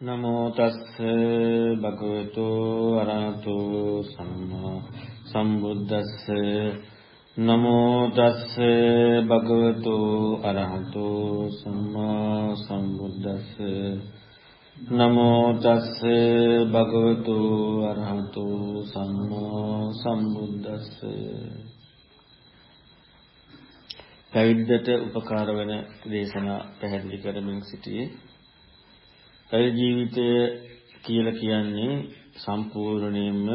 නමෝ තස්ස භගවතු අරහතු සම්මා සම්බුද්දස්ස. නමෝ තස්ස භගවතු අරහතු සම්මා සම්බුද්දස්ස. නමෝ තස්ස භගවතු අරහතු සම්මා සම්බුද්දස්ස. පැවිද්දට උපකාර වෙන දේශනා පැහැදිලි කරමින් සිටියේ. පැවිදි ජීවිතය කියලා කියන්නේ සම්පූර්ණයෙන්ම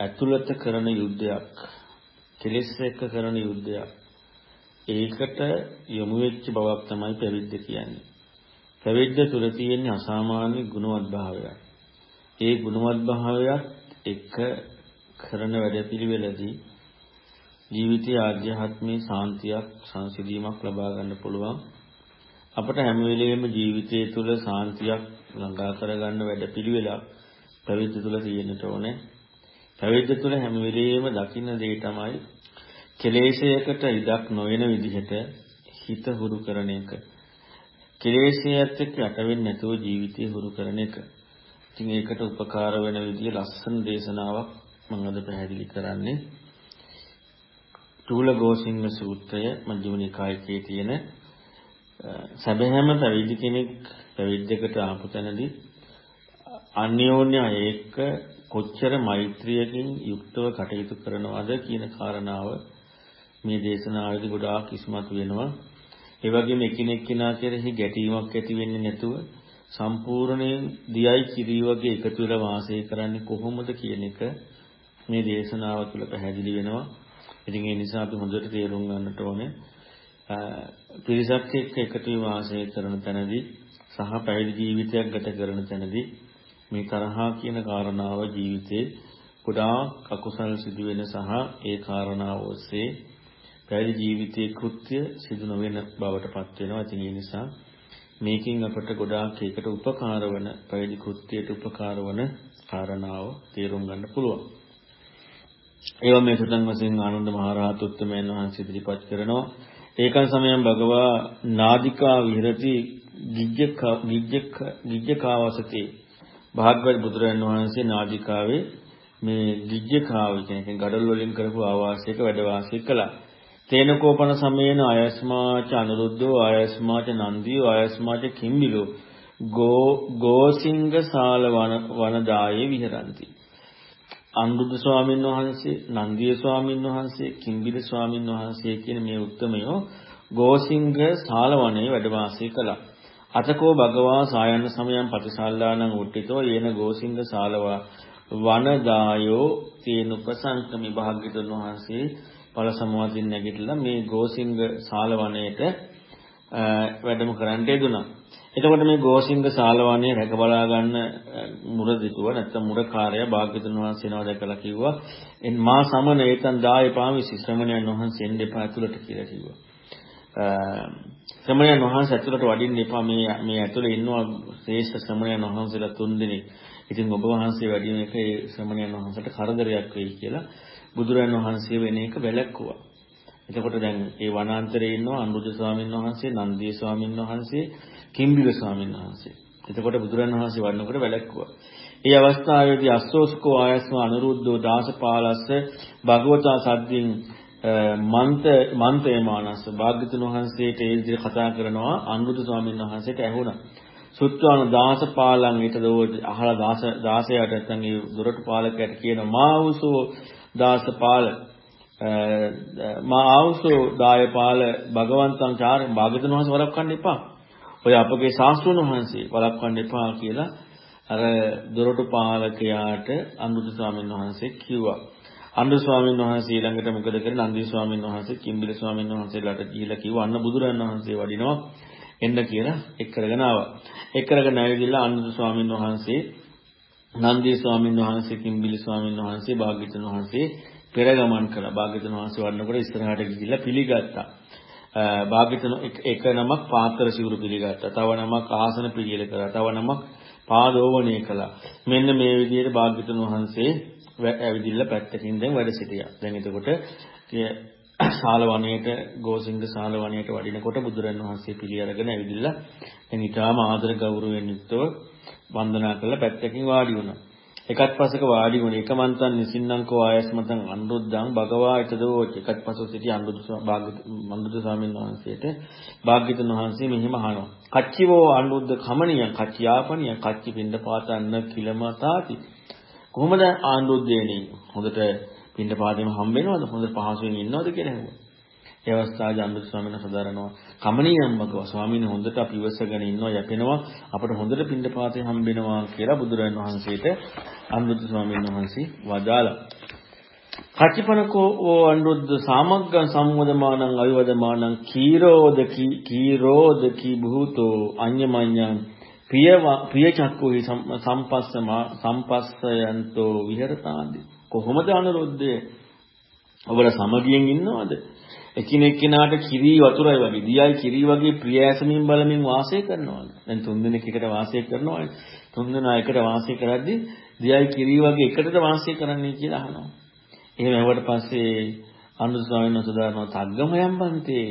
ඇතුළත කරන යුද්ධයක්. කෙලෙස් එක්ක කරන යුද්ධයක්. ඒකට යොමු වෙච්ච බවක් තමයි පැවිද්ද කියන්නේ. පැවිද්ද තුල තියෙන අසාමාන්‍ය ගුණවත් භාවයක්. ඒ ගුණවත් භාවයත් එක්ක කරන වැඩපිළිවෙලදී ජීවිතයේ ආධ්‍යාත්මික සාන්තියක් සංසිඳීමක් ලබා ගන්න පුළුවන්. අපට හැම වෙලෙම ජීවිතය තුළ සාන්තියක් ළඟා කරගන්න වැඩපිළිවෙලක් පැවිද්ද තුළ තියෙන්නට ඕනේ. පැවිද්ද තුළ හැම වෙලෙම දකින්න දේ තමයි කෙලෙසයකට ඉඩක් නොවන විදිහට හිත හුරු කරන එක. කෙලෙසයත් එක්ක යට වෙන්නේ නැතුව ජීවිතය හුරු කරන එක. ඉතින් ඒකට උපකාර වෙන විදිය ලස්සන දේශනාවක් මම අද පැහැදිලි කරන්නේ. චූලගෝසිංහ සූත්‍රය මජ්ක්‍ධිම නිකායේ තියෙන සැබෑම පැවිදි කෙනෙක් පැවිද්දකට ආපු තැනදී අන්‍යෝන්‍ය එක්ක කොච්චර මෛත්‍රියකින් යුක්තව කටයුතු කරනවද කියන කාරණාව මේ දේශනාවේදී ගොඩාක් ඉස්මතු වෙනවා. ඒ වගේම එකිනෙක කෙනා කෙරෙහි ගැටීමක් ඇති වෙන්නේ නැතුව සම්පූර්ණයෙන් දියයි කිරි වගේ එකතු වෙලා වාසය කරන්නේ කොහොමද කියන එක මේ දේශනාව තුළ පැහැදිලි වෙනවා. ඉතින් ඒ නිසා අපි හොඳට තේරුම් ගන්නට ඕනේ පිරිසක් එක්ක එකතු වාසය කරන තැනදී සහ පැවිදි ජීවිතයක් ගත කරන තැනදී මේ තරහා කියන කාරණාව ජීවිතේ ගොඩාක් අකුසල් සිදු වෙන සහ ඒ කාරණාව ඔස්සේ පැවිදි ජීවිතයේ කෘත්‍ය සිදු නොවන බවට පත් වෙනවා. ඉතින් ඒ නිසා මේකෙන් අපට ගොඩාක් ඒකට උපකාර වන පැවිදි කෘත්‍යයට උපකාර වන කාරණාව තේරුම් ගන්න පුළුවන්. ඒවා මේ සුතන් වශයෙන් ආනන්ද මහරහතුත්මයන් වහන්සේ ඉදිරිපත් කරනවා. ඒකන් සමයන් භගවා නාදිකා විහෙරති ගිජ්ජක ගිජ්ජක ගිජ්ජකාවසති භාගවත් බුදුරජාණන් වහන්සේ නාදිකාවේ මේ ගිජ්ජකාව කියන ගඩොල් වලින් කරපු ආවාසයක වැඩ වාසය කළා. තේනකෝපන සමයේන අයස්මාච අනුරුද්ධෝ අයස්මාච නන්දියෝ අයස්මාච කිම්බිලෝ ගෝ ගෝසිංග සාල වන වනදායේ විහරಂತಿ අනුරුද්ධ ස්වාමීන් වහන්සේ, නන්දිය ස්වාමීන් වහන්සේ, කිම්බිල ස්වාමීන් වහන්සේ කියන මේ උත්තමයෝ ගෝසිංහ සාලවනයේ වැඩ වාසය කළා. අතකෝ භගවා සායන්න සමයන් ප්‍රතිසල්ලානං උට්ටිතෝ යේන ගෝසිංහ සාලවා වනදායෝ තේන උපසංකමි භාග්‍යතුන් වහන්සේ ඵල සමාධින් නැගිටලා මේ ගෝසිංහ සාලවනයේට වැඩම කරන්න යෙදුණා. එතකොට මේ ගෝසිංග ශාලවණේ රැක බලා ගන්න මුරදිතුව නැත්නම් මුරකාරයා භාග්‍යතුන් වහන්සේ නව දැකලා කිව්වා එන් මා සමන ඒතන් දාය පාමිසි ශ්‍රමණයන් වහන්සේ එන්න එපා ඇතුළට කියලා කිව්වා. ශ්‍රමණයන් වහන්සේ ඇතුළට වඩින්න එපා මේ මේ ඇතුළේ ඉන්නවා ශ්‍රේෂ්ඨ ශ්‍රමණයන් වහන්සේලා තුන්දෙනෙක්. ඉතින් ඔබ වහන්සේ වැඩිම එක ඒ ශ්‍රමණයන් වහන්සේට කරදරයක් වෙයි කියලා බුදුරන් වහන්සේ වෙන එක වැළැක්වුවා. එතකොට දැන් ඒ වනාන්තරයේ ඉන්නවා අනුරුද්ධ ස්වාමීන් වහන්සේ, නන්දිය ස්වාමීන් වහන්සේ, කිම්බිල ස්වාමීන් වහන්සේ. එතකොට බුදුරන් වහන්සේ වඩනකොට වැළැක්කුවා. ඒ අවස්ථාවේදී අස්සෝසකෝ ආයස්ම අනුරුද්ධෝ දාසපාලස්ස භගවතා සද්දින් මන්ත මන්තේමානස්ස භාග්‍යතුන් වහන්සේට ඒ විදිහට කතා කරනවා අනුරුද්ධ ස්වාමීන් වහන්සේට ඇහුණා. සුත්වාන දාසපාලං ඊට දෝ අහලා දාස 16ට නැත්නම් ඒ දොරටු පාලකයාට කියන මාවුසෝ දාසපාල මා ආවුසෝ දායපාල භගවන්තං චාර භාග්‍යතුන් වහන්සේ වරක්වන්න එපා. ඔය අපගේ ශාස්ත්‍රඥ වහන්සේ වළක්වන්න එපා කියලා අර දොරටු පාලකයාට අනුරුද්ධ ස්වාමීන් වහන්සේ කිව්වා. අනුරුද්ධ ස්වාමීන් වහන්සේ ඊළඟට මොකද කරන්නේ? නන්දි ස්වාමීන් වහන්සේ කිම්බිල ස්වාමීන් වහන්සේලාට ගිහිලා කිව්වා අන්න බුදුරන් වහන්සේ වඩිනවා එන්න කියලා එක් කරගෙන ආවා. එක් කරගෙන ආවිදලා අනුරුද්ධ ස්වාමීන් වහන්සේ නන්දි ස්වාමීන් වහන්සේ කිම්බිලි ස්වාමීන් වහන්සේ භාග්‍යවතුන් වහන්සේ පෙරගමන් කළා. භාග්‍යවතුන් වහන්සේ වඩනකොට ඉස්සරහට ගිහිල්ලා පිළිගත්තා. භාග්‍යතුන් එක නමක් පාත්‍ර සිවුරු පිළිගත්තා. තව නමක් ආසන පිළියෙල කළා. තව නමක් පාදෝවණය කළා. මෙන්න මේ විදිහට භාග්‍යතුන් වහන්සේ ඇවිදින්න පැත්තකින් දැන් වැඩ සිටියා. දැන් එතකොට ශාලවණයට ගෝසිංග ශාලවණයට වඩිනකොට බුදුරන් වහන්සේ පිළි අරගෙන ඇවිදින්න දැන් ඊටාම ආදර ගෞරවයෙන් යුක්තව වන්දනා කළා පැත්තකින් වාඩි වුණා. එකත් පසක වාඩි වුණ එකමන්තන් නිසින්නංකෝ ආයස්මතං අනුරුද්ධං භගවා ඊතදෝච එකත් පසව සිටි අනුරුද්ධ අනුරුද්ධ ස්වාමීන් වහන්සේට භාග්‍යතුන් වහන්සේ මෙහිම අහනවා. කච්චිවෝ අනුරුද්ධ කමනියං කච්චියාපනියං කච්චි පින්ඩ පාතන්න කිලමතාති. කොහොමද ආනුරුද්ධේනේ? හොඳට පින්ඩ පාතේම හම්බ වෙනවද? හොඳට පහසුවෙන් ඉන්නවද? කියලා ඇහුවා. ඒ අවස්ථාවේ අනුරුද්ධ ස්වාමීන් වහන්සේ සදාරනවා කමනියම් භගව ස්වාමීන් හොඳට අපි ඉවසගෙන ඉන්නවා යැපෙනවා අපට හොඳට පින්ඩපාතේ හම්බෙනවා කියලා බුදුරජාණන් වහන්සේට අනුරුද්ධ ස්වාමීන් වහන්සේ වදාලා කච්චපනකෝ ඕ අනුරුද්ධ සාමග්ග සම්වදමානං අවිවදමානං කීරෝදකි කීරෝදකි භූතෝ අඤ්ඤමඤ්ඤං ප්‍රිය ප්‍රිය චක්කෝහි සම්පස්සමා සම්පස්සයන්තෝ විහෙරතාදි. කොහොමද අනුරුද්ධේ? ඔබලා සමගියෙන් ඉන්නවද? එකිනෙක කෙනාට කිරි වතුරයි වගේ දියයි කිරි වගේ ප්‍රිය ඇසමින් බලමින් වාසය කරනවා. දැන් තුන්දෙනෙක් එකට වාසය කරනවානේ. තුන්දෙනා එකට වාසය කරද්දී දියයි කිරි වගේ එකටද වාසය කරන්නේ කියලා අහනවා. එහෙම ඇහුවට පස්සේ අනුරු ස්වාමීන් වහන්සේ දානවා තග්ගමයන් බන්තේ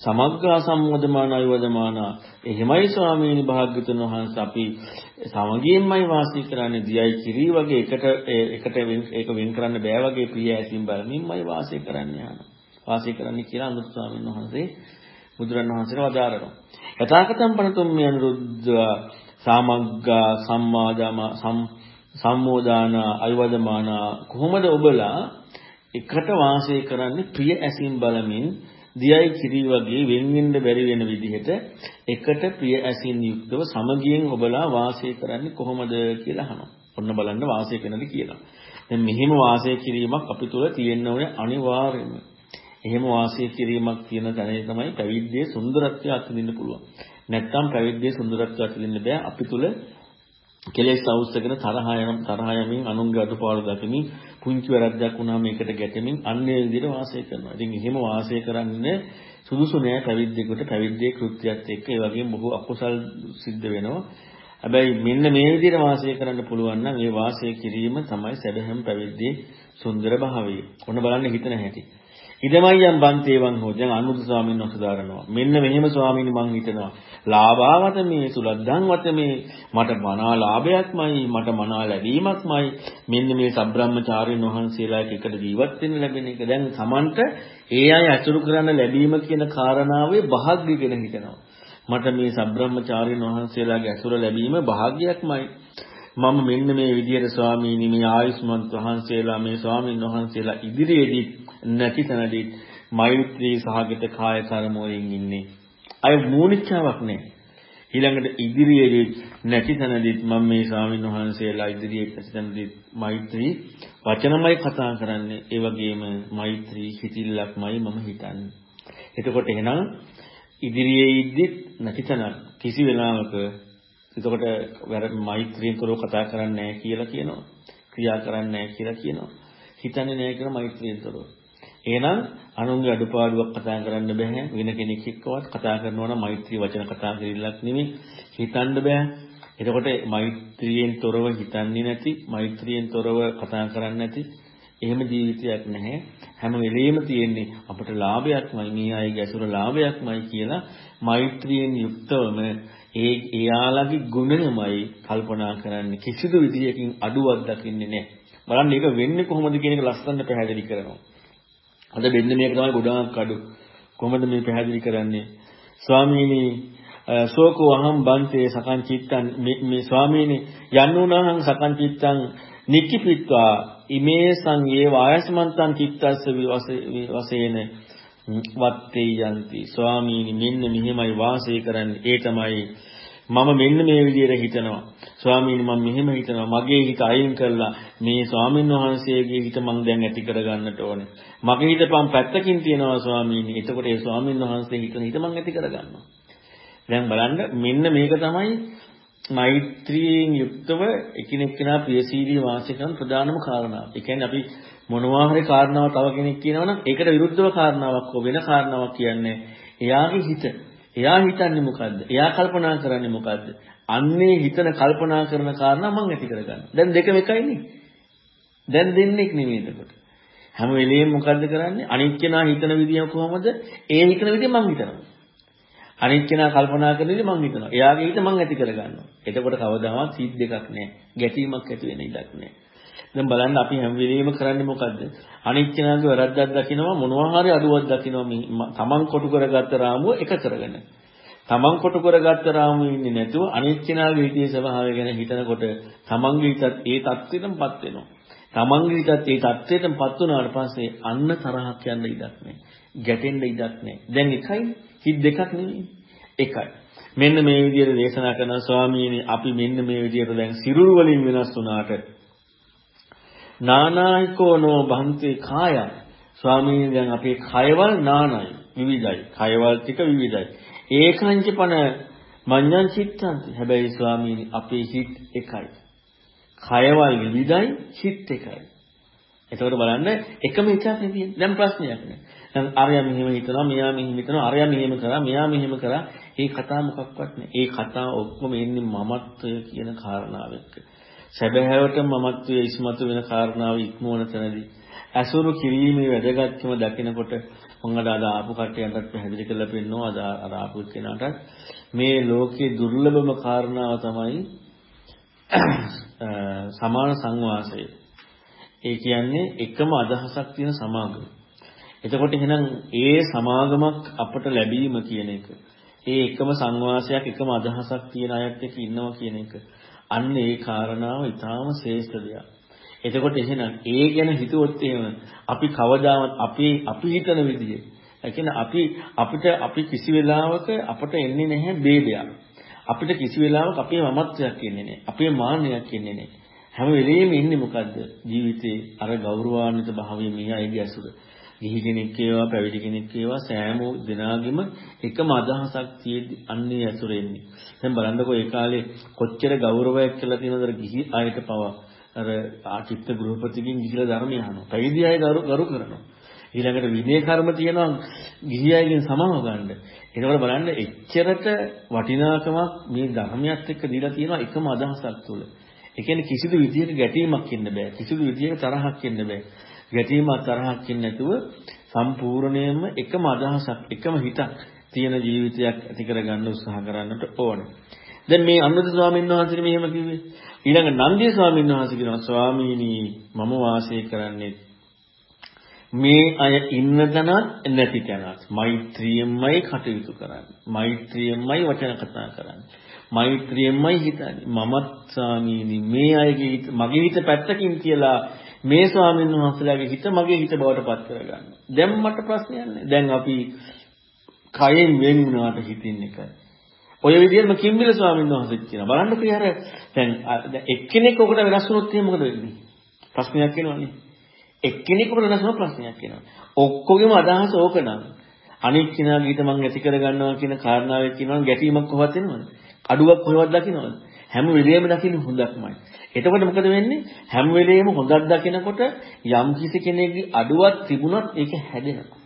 සමග්ගා සම්මෝධමාන අයවදමාන එහෙමයි ස්වාමීනි භාග්‍යතුන් වහන්සේ අපි සමගියෙන්මයි වාසය කරන්නේ දියයි කිරි වගේ එකට එකට ඒක වෙන් කරන්න බෑ වගේ ප්‍රිය ඇසින් බලමින්මයි වාසය කරන්නේ යනවා. වාසය කරන්න කියලා අනුරුත් ස්වාමීන් වහන්සේ බුදුරන් වහන්සේට වදාරනවා. යථාකතම් පනතුම් මේ අනුරුද්ධ සාමග්ගා සම්මාදාම සම්මෝදාන අයවදමාන කොහොමද ඔබලා එකට වාසය කරන්නේ ප්‍රිය ඇසින් බලමින් දියයි කිරි වගේ වෙන් වෙන්න බැරි වෙන විදිහට එකට ප්‍රිය ඇසින් යුක්තව සමගියෙන් ඔබලා වාසය කරන්නේ කොහොමද කියලා අහනවා. ඔන්න බලන්න වාසය කරනද කියලා. දැන් මෙහිම වාසය කිරීමක් අපි තුල තියෙන්න ඕනේ අනිවාර්යයෙන්ම. එහෙම වාසය කිරීමක් තියෙන තැනේ තමයි පැවිද්දේ සුන්දරත්වය අත්විඳින්න පුළුවන්. නැත්තම් පැවිද්දේ සුන්දරත්වය අත්විඳින්න බෑ අපි තුල කෙලෙස් අවශ්‍යගෙන තරහ යන තරහ යමින් අනුන්ගේ අඩුපාඩු දකිමින් පුංචි වැරද්දක් වුණාම ඒකට ගැටෙමින් අන්නේ විදිහට වාසය කරනවා. ඉතින් එහෙම වාසය කරන්නේ සුදුසු නෑ පැවිද්දෙකුට පැවිද්දේ කෘත්‍යයත් එක්ක ඒ වගේම බොහෝ අකුසල් සිද්ධ වෙනවා. හැබැයි මෙන්න මේ විදිහට වාසය කරන්න පුළුවන් නම් ඒ වාසය කිරීම තමයි සැබෑම පැවිද්දේ සුන්දර භාවය. ඔන්න බලන්න හිතන හැටි. ඉදමයන් බන්තේවන් හෝ දැන් අනුරුද්ධ ස්වාමීන් වහන්සේ දාරනවා. මෙන්න මෙහෙම ස්වාමීනි මං හිතනවා. ලාභාවත මේ සුලද්දන්වත මේ මට මනා ලාභයක්මයි මට මනා ලැබීමක්මයි මෙන්න මේ සබ්‍රාහ්මචාරින් වහන්සේලා එකට ජීවත් වෙන්න ලැබෙන එක දැන් Tamanට ඒ අය අසුරු කරන්න ලැබීම කියන කාරණාවේ භාග්‍ය කියලා හිතනවා. මට මේ සබ්‍රාහ්මචාරින් වහන්සේලාගේ අසුර ලැබීම භාග්‍යයක්මයි. මම මෙන්න මේ විදියට ස්වාමීනි මේ ආයුෂ්මන්ත වහන්සේලා මේ ස්වාමින් වහන්සේලා ඉදිරියේදී නැති තැනදී මෛත්‍රී සහගත කාය කර්ම වලින් ඉන්නේ. අය මූණිච්චාවක් නැහැ. ඊළඟට ඉදිරියේදී නැති තැනදී මම මේ ස්වාමින් වහන්සේලා ඉදිරියේ නැති තැනදී මෛත්‍රී වචනමයි කතා කරන්නේ. ඒ වගේම මෛත්‍රී හිතිල්ලක්මයි මම හිතන්නේ. එතකොට එහෙනම් ඉදිරියේ ඉද්දි නැති තැන කිසි වෙලාවක එතකොට වැර මෛත්‍රියෙන් තොරව කතා කරන්නේ නැහැ කියලා කියනවා. ක්‍රියා කරන්නේ නැහැ කියලා කියනවා. හිතන්නේ නැහැ කියලා මෛත්‍රියෙන් තොරව. එහෙනම් අනුන්ගේ අඩුපාඩුවක් කතා කරන්න බෑ. වෙන කෙනෙක් එක්කවත් කතා කරනවා නම් මෛත්‍රී වචන කතා කිරීලක් නෙමෙයි. හිතන්න බෑ. එතකොට මෛත්‍රියෙන් තොරව හිතන්නේ නැති, මෛත්‍රියෙන් තොරව කතා කරන්නේ නැති එහෙම ජීවිතයක් නැහැ. හැම වෙලෙම තියෙන්නේ අපට ලාභයක්මයි, මේ අයගේ ඇසුර ලාභයක්මයි කියලා මෛත්‍රියෙන් යුක්තවම ඒ එයාලගේ ගුණයමයි කල්පනා කරන්නේ කිසිදු විදියකින් අඩුවක් දකින්නේ නැහැ. බලන්න ඒක වෙන්නේ කොහොමද කියන එක ලස්සනට පැහැදිලි කරනවා. අද වෙන්නේ මේක තමයි ගොඩාක් අඩු. කොහොමද මේ පැහැදිලි කරන්නේ? ස්වාමීනි සෝකෝ අහම් බන්තේ සකං චිත්තං මේ ස්වාමීනි යන්නුනහං සකං චිත්තං නික්කිපිත්වා ඉමේ සංගේ වායස්මන්තං චිත්තස්ස වසේන වත්තේ යන්ති. ස්වාමීනි මෙන්න මෙහෙමයි වාසය කරන්නේ. ඒ තමයි මම මෙන්න මේ විදිහට හිතනවා. ස්වාමීනි මම මෙහෙම හිතනවා. මගේ හිත අයින් කරලා මේ ස්වාමීන් වහන්සේගේ හිත මම දැන් ඇති කරගන්නට ඕනේ. මගේ හිතපම් පැත්තකින් තියනවා ස්වාමීනි. එතකොට ඒ ස්වාමීන් වහන්සේ හිතන හිත මම ඇති කරගන්නවා. දැන් බලන්න මෙන්න මේක තමයි මෛත්‍රියෙන් යුක්තව එකිනෙක කෙනා ප්‍රියශීලී වාසය කරන ප්‍රධානම කාරණාව. ඒ කියන්නේ අපි මොනවා හරි කාරණාවක් තව කෙනෙක් කියනවනම් ඒකට විරුද්ධව කාරණාවක් හෝ වෙන කාරණාවක් කියන්නේ එයාගේ හිත. එයා හිතන්නේ මොකද්ද? එයා කල්පනා කරන්නේ මොකද්ද? අන්නේ හිතන කල්පනා කරන කාරණා මම ඇති කරගන්න. දැන් දෙකම එකයිනේ. දැන් දෙන්නෙක් නෙමෙයි එතකොට. හැම වෙලෙම මොකද්ද කරන්නේ? අනිත් කෙනා හිතන විදිය කොහොමද? ඒ හිතන විදිය මම හිතනවා. අනිත් කෙනා කල්පනා කරන්නේ මං හිතනවා. එයාගේ හිත මං ඇති කරගන්නවා. එතකොට කවදාවත් සීඩ් දෙකක් නැහැ. ගැටීමක් ඇති වෙන ඉඩක් නැහැ. දැන් බලන්න අපි හැම වෙලෙම කරන්නේ මොකද්ද? අනිත් කෙනාගේ වැරද්දක් දකිනවා මොනවා හරි අඩුවක් දකිනවා තමන් කොටු කරගත්ත රාමුව එක කරගෙන. තමන් කොටු කරගත්ත රාමුව ඉන්නේ නැතුව අනිත් කෙනාගේ හිතේ ස්වභාවය ගැන හිතනකොට තමන්ගේ හිතත් ඒ தත්ත්වෙටමපත් වෙනවා. තමන්ගේ හිතත් ඒ தත්ත්වෙටමපත් වුණාට පස්සේ අන්න තරහක් යන්න ඉඩක් නැහැ. ගැටෙන්න ඉඩක් නැහැ. දැන් එකයි හිත දෙකක් නෙවෙයි. එකයි. මෙන්න මේ විදිහට දේශනා කරන ස්වාමීනි අපි මෙන්න මේ විදිහට දැන් සිරුරු වලින් වෙනස් වුණාට නානායිකෝ නෝ බන්තේ කාය ස්වාමීනි දැන් අපේ කයවල් නානයි විවිධයි. කයවල් ටික විවිධයි. ඒකංච පන මඤ්ඤං චිත්තන්ති. හැබැයි ස්වාමීනි අපේ හිත එකයි. කයවල් විවිධයි, හිත එකයි. එතකොට බලන්න එකම එකක් නෙවෙයි. දැන් ප්‍රශ්නයක් නෑ. දැන් අරයා මෙහෙම හිතනවා, මෙයා මෙහෙම හිතනවා, අරයා මෙහෙම කරා, මෙයා මෙහෙම කරා. ඒ කතා මොකක්වත් නෑ. ඒ කතා ඔක්කොම එන්නේ මමත්වය කියන කාරණාව එක්ක. සැබෑවටම මමත්වයේ ඉස්මතු වෙන කාරණාව ඉක්මවන තැනදී අසුරු කිරීමේ වැදගත්කම දකිනකොට මම අද අද ආපු කට්ටියන්ටත් පැහැදිලි කරලා පෙන්නනවා අද අර ආපු කෙනාටත් මේ ලෝකේ දුර්ලභම කාරණාව තමයි සමාන සංවාසය. ඒ කියන්නේ එකම අදහසක් තියෙන සමාගම. එතකොට එහෙනම් ඒ සමාගමක් අපට ලැබීම කියන එක ඒ එකම සංවාසයක් එකම අදහසක් තියෙන අයත් එක්ක ඉන්නවා කියන එක අන්න ඒ කාරණාව ඊටාම ශ්‍රේෂ්ඨ දෙයක්. එතකොට එහෙනම් ඒ ගැන හිතුවොත් එහෙම අපි කවදාවත් අපි අපි හිතන විදිය. ඒ කියන්නේ අපි අපිට අපි කිසි වෙලාවක අපට එන්නේ නැහැ ભેදයක්. අපිට කිසි වෙලාවක අපේ මමත්වයක් එන්නේ නැහැ. අපේ මාන්නයක් එන්නේ නැහැ. හැම වෙලෙම ඉන්නේ මොකද්ද? ජීවිතේ අර ගෞරවාන්විත භාවයේ මේ අයගේ ඇසුර. ගිහි කෙනෙක් වේවා පැවිදි කෙනෙක් වේවා සෑම දිනාගෙම එකම අදහසක් තියෙද්දි අන්නේ ඇසුර එන්නේ. දැන් බලන්නකෝ ඒ කාලේ කොච්චර ගෞරවයක් කියලා තියෙනවද ගිහි අයට පවා. අර ආචිත්ත ගෘහපතිගෙන් ගිහිලා ධර්මය අහනවා. පැවිදි අය ගරු කරනවා. ඊළඟට විනය කර්ම තියෙනවා ගිහි අයගෙන් සමාව ගන්න. ඒකවල බලන්න එච්චරට වටිනාකමක් මේ ධර්මයත් එක්ක දීලා තියෙනවා එකම අදහසක් තුළ. ඒ කියන්නේ කිසිදු විදියක ගැටීමක් ඉන්න බෑ. කිසිදු විදියක තරහක් ඉන්න බෑ. ගැටීමක් තරහක් ඉන්න නැතුව සම්පූර්ණයෙන්ම එකම අදහසක් එකම හිතක් තියෙන ජීවිතයක් ඇති කරගන්න උත්සාහ කරන්නට ඕනේ. දැන් මේ අනුරුද්ධ ස්වාමීන් වහන්සේ මෙහෙම කිව්වේ. ඊළඟ නන්දිය ස්වාමීන් වහන්සේ කියනවා ස්වාමීනි මම වාසය කරන්නේ මේ අය ඉන්න තැනත් නැති තැනත් මෛත්‍රියෙන්මයි කටයුතු කරන්නේ. මෛත්‍රියෙන්මයි වචන කතා කරන්නේ. මෛත්‍රියෙන්මයි හිතන්නේ. මමත් ස්වාමීනි මේ අයගේ හිත මගේ හිත පැත්තකින් කියලා මේ ස්වාමීන් වහන්සේලාගේ හිත මගේ හිත බවට පත් කරගන්න. දැන් මට ප්‍රශ්නයක් නැහැ. දැන් අපි කයෙන් වෙන් වුණාට හිතින් එකයි. ඔය විදිහටම කිම්බිල ස්වාමීන් වහන්සේ කියනවා. බලන්නකෝ යාර දැන් එක්කෙනෙක් ඔකට වෙනස් වුණොත් එහෙනම් මොකද වෙන්නේ? ප්‍රශ්නයක් එනවනේ. එක්කෙනෙකුට වෙනස් වුණොත් ප්‍රශ්නයක් එනවා. ඔක්කොගෙම අදහස ඕකනම්. අනිත් කෙනාගේ ඊට මං ඇති කරගන්නවා කියන කාරණාවෙත් කියනවා ගැටීමක් කොහොමද එනවද? අඩුවක් කොහොමද දකින්නවද? හැම වෙලෙම දකින්න හොඳක්මයි. එතකොට මොකද වෙන්නේ? හැම වෙලෙම හොඳක් දකිනකොට යම් කිසි කෙනෙක්ගේ අඩුවක් තිබුණොත් ඒක හැදෙනවා.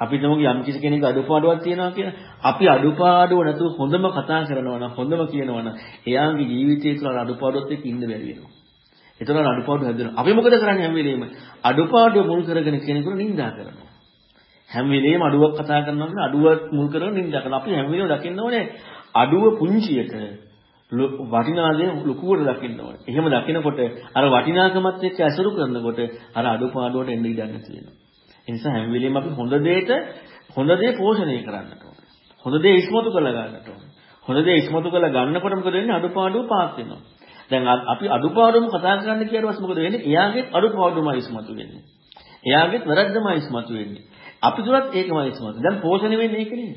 අපි තමෝගේ යම් කිසි කෙනෙක් අඩුපාඩුවක් තියෙනවා කියලා අපි අඩුපාඩුව නැතුව හොඳම කතා කරනවා නම් හොඳම කියනවා නම් එයාගේ ජීවිතය තුළ අඩුපාඩුවත් එක්ක ඉන්න බැරි වෙනවා. ඒතර අඩුපාඩු හැදෙනවා. අපි මොකද කරන්නේ හැම වෙලෙම අඩුපාඩුව මුල් කරගෙන කෙනෙකුට නිඳා කරනවා. හැම වෙලෙම අඩුවක් කතා කරනවා කියන අඩුවක් මුල් කරගෙන නිඳා කරනවා. අපි හැම වෙලෙම දකින්න ඕනේ අඩුව පුංචියට වටිනා දේ ලොකුවට දකින්න ඕනේ. එහෙම දකිනකොට අර වටිනාකමත් එක්ක ඇසුරු කරනකොට අර අඩුපාඩුවට එන්න ඉඩ තියෙනවා. ඒ නිසා හැම වෙලෙම අපි හොඳ දෙයට හොඳ දේ පෝෂණය කරන්නට ඕනේ. හොඳ දේ ඉස්මතු කරලා ගන්නට ඕනේ. හොඳ දේ ඉස්මතු කරලා ගන්නකොට මොකද වෙන්නේ? අඩුපාඩුව පාත් වෙනවා. දැන් අපි අඩුපාඩුවම කතා කරන්න කියලාවත් මොකද වෙන්නේ? එයාගේ අඩුපාඩුවමයි ඉස්මතු වෙන්නේ. එයාගේ වැරද්දමයි ඉස්මතු වෙන්නේ. අපි තුලත් ඒකමයි ඉස්මතු. දැන් පෝෂණය වෙන්නේ ඒක නෙමෙයි.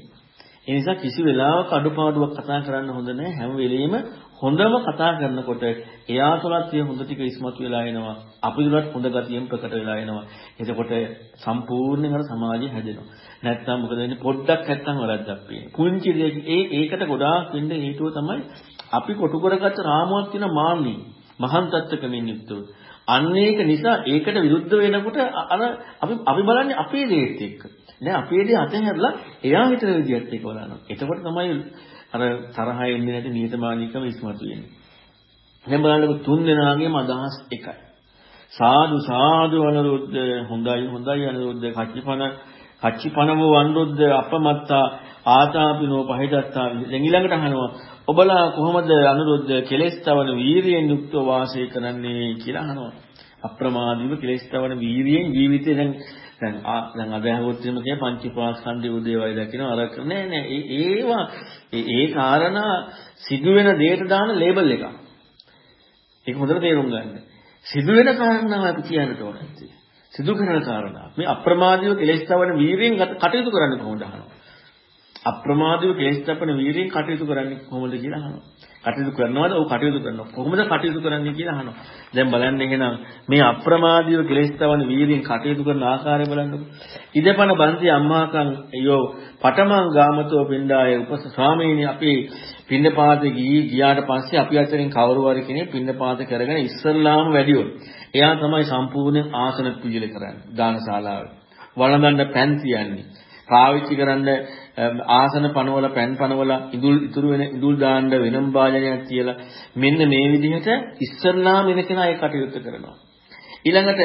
ඒ නිසා කිසි වෙලාවක අඩුපාඩුවක් කතා කරන්න හොඳ නැහැ. හැම වෙලෙම හොඳම කතා කරනකොට එයා තුළත් මේ හොඳ ටික ඉස්මතු වෙලා එනවා. අපි තුළත් හොඳ ගතියෙන් ප්‍රකට වෙලා එනවා. එතකොට සම්පූර්ණයෙන් අර සමාජය හැදෙනවා. නැත්තම් මොකද වෙන්නේ? පොඩ්ඩක් නැත්තම් වැරද්දක් වෙන්නේ. පුංචි දෙයක ඒ ඒකට ගොඩාක් වෙන්න හේතුව තමයි අපි කොටු කරගත්ත රාමුවක් තියෙන මාන්නි. මහාන් තත්ත්වකමින් යුක්තව. අන්න ඒක නිසා ඒකට විරුද්ධ වෙනකොට අර අපි අපි බලන්නේ අපේ දේත් එක්ක. දැන් අපේ දේ අතහැරලා එයා හිතන විදිහට ඒක බලනවා. එතකොට තමයි අර තරහ එන්නේ නැති නියතමානීකම ඉස්මතු වෙන්නේ. දැන් බලන්නකො තුන් දෙනාගේම අදහස් එකයි. සාදු සාදු අනුරුද්ධ හොඳයි හොඳයි අනුරුද්ධ කච්චිපන පච්චිපනව වන්දුද්ද අපමත්තා ආතාපිනෝ පහිතත්තා දැන් ඊළඟට අහනවා ඔබලා කොහොමද අනුරුද්ධ කෙලෙස් තවන වීරියෙන් යුක්තව වාසය කරන්නේ කියලා අහනවා අප්‍රමාදීව කෙලෙස් තවන වීරියෙන් ජීවිතේ දැන් දැන් දැන් අද අහුවොත් එහෙම කිය පංචපාස්කන්ධය උදේවයි දකින්න අර නෑ නෑ. ඒවා ඒ කාරණා සිදුවෙන දෙයට දාන ලේබල් එකක්. ඒක හොඳට තේරුම් ගන්න. සිදුවෙන කාරණා අපි කියන්නට ඕනේ සිදු කරන කාරණා. මේ අප්‍රමාදීව කෙලෙස් තවන වීරියෙන් කටයුතු කරන්න කොහොමද අහනවා? අප්‍රමාදීව කෙලෙස් තපන වීරියෙන් කටයුතු කරන්නේ කොහොමද කියලා අහනවා. කටයුතු කරනවද? ඔව් කටයුතු කරනවා. කොහොමද කටයුතු කරන්නේ කියලා අහනවා. දැන් බලන්න එහෙනම් මේ අප්‍රමාදීව කෙලෙස් තවන වීරියෙන් කටයුතු කරන ආකාරය බලන්නකො. ඉදපන බන්ති අම්මාකන් අයෝ පටමං ගාමතෝ පින්ඩාය උපස ස්වාමීනි අපි පින්නපාතේ ගිහි ගියාට පස්සේ අපි අතරින් කවුරු හරි කෙනෙක් පින්නපාත කරගෙන ඉස්සල්ලාම වැඩිවොත් එයා තමයි සම්පූර්ණ ආසන පූජල කරන්නේ දානශාලාවේ. වළඳන්න පෑන් තියන්නේ. පාවිච්චි කරන්න ආසන පනවල පෑන් පනවල ඉදුල් ඉතුරු වෙන ඉදුල් දාන්න වෙනම භාජනයක් කියලා මෙන්න මේ විදිහට ඉස්සල්ලාම වෙන කෙනා ඒ කටයුත්ත කරනවා. ඊළඟට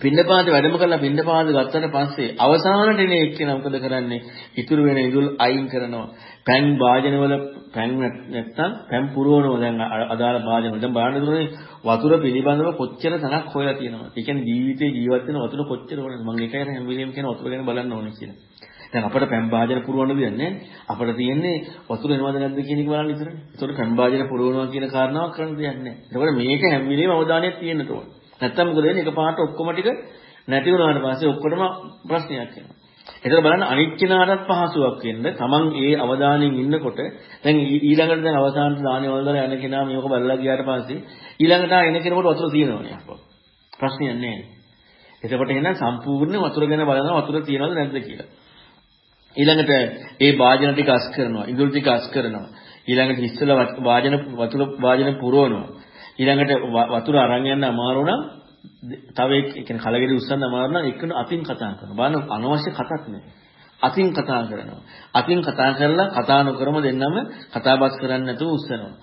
පින්නපාත වැඩම කරලා පින්නපාත ගත්තට පස්සේ අවසානට එන එක්කෙනා මොකද කරන්නේ? ඉතුරු වෙන ඉදුල් අයින් කරනවා. පෑන් භාජනවල පෑන් නැත්තම් පෑන් පුරවනවා. දැන් අදාළ භාජන දැන් බලන්න දුන්නේ වතුර පිළිබඳව කොච්චර තනක් හොයලා තියෙනවා ඒ කියන්නේ ජීවිතේ ජීවත් වෙන වතුර කොච්චර ඕනද මම ඒකයි හැම වෙලෙම කියන වතුර ගැන බලන්න ඕනේ කියලා. දැන් අපිට පැම් භාජන පුරවන්න දෙන්නේ අපිට තියෙන්නේ වතුර එනවද නැද්ද කියන එක බලන්න විතරනේ. ඒතකොට පැම් භාජන පුරවනවා කියන කාරණාවක් කරන්න දෙයක් නැහැ. ඒතකොට මේක හැම වෙලේම අවධානයක් තියෙන්න ඕන. නැත්තම් මොකද වෙන්නේ? එකපාරට ඔක්කොම ටික නැති වුණාට පස්සේ ඔක්කොටම ප්‍රශ්නයක් එනවා. ඒතර බලන්න අනිත් කෙනාටත් පහසුවක් වෙන්න තමන් ඒ අවධානයෙන් ඉන්නකොට දැන් ඊළඟට දැන් අවසානට දානේ වලදලා යන කෙනා මේක බලලා ගියාට පස්සේ ඊළඟට එන කෙනෙකුට වතුර තියෙනවනේ අප්පා. ප්‍රශ්නයක් නැහැ. එතකොට එහෙනම් සම්පූර්ණ වතුර ගැන බලනවා වතුර තියෙනවද නැද්ද කියලා. ඊළඟට ඒ වාජන ටික අස් කරනවා. ඉඳුල් ටික අස් කරනවා. ඊළඟට ඉස්සෙල්ලා වාජන වතුර වාජන පුරවනවා. ඊළඟට වතුර අරන් යන්න අමාරු නම් තව ඒ කියන්නේ කලගෙඩි උස්සන්න අමාරු නම් එක්කන අතින් කතා කරනවා. බලන්න අනවශ්‍ය කතාවක් නේ. අතින් කතා කරනවා. අතින් කතා කරලා කතා නොකරම දෙන්නම කතාබස් කරන්නේ නැතුව උස්සනවා.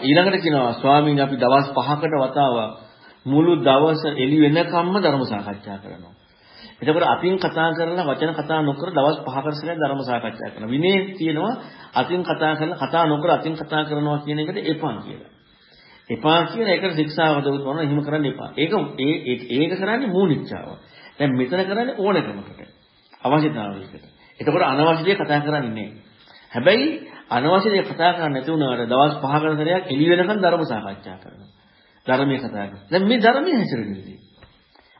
ඊළඟට කියනවා ස්වාමීන් අපි දවස් 5කට වතාවක් මුළු දවස එළි වෙනකම්ම ධර්ම සාකච්ඡා කරනවා. එතකොට අතින් කතා කරලා වචන කතා නොකර දවස් 5කට සැරයක් ධර්ම සාකච්ඡා කරනවා. විනය තියෙනවා අතින් කතා කරලා කතා නොකර අතින් කතා කරනවා කියන එකට එපා කියලා. එපා කියන එකට ශික්ෂාවද උතුරන එහෙම කරන්න එපා. ඒක ඒක කරන්නේ මූලිකතාව. දැන් මෙතන කරන්නේ ඕනකමකට. අවශ්‍යතාවයකට. එතකොට අනවශ්‍ය දේ කතා කරන්නේ නැහැ. හැබැයි අනවශ්‍ය දේ කතා කරන්නේ නැති වුණාට දවස් 5කට සැරයක් එළි වෙනකන් ධර්ම සාකච්ඡා කරනවා. ධර්මයේ කතා කරනවා. දැන් මේ ධර්මයේ හැසිරෙන්නේ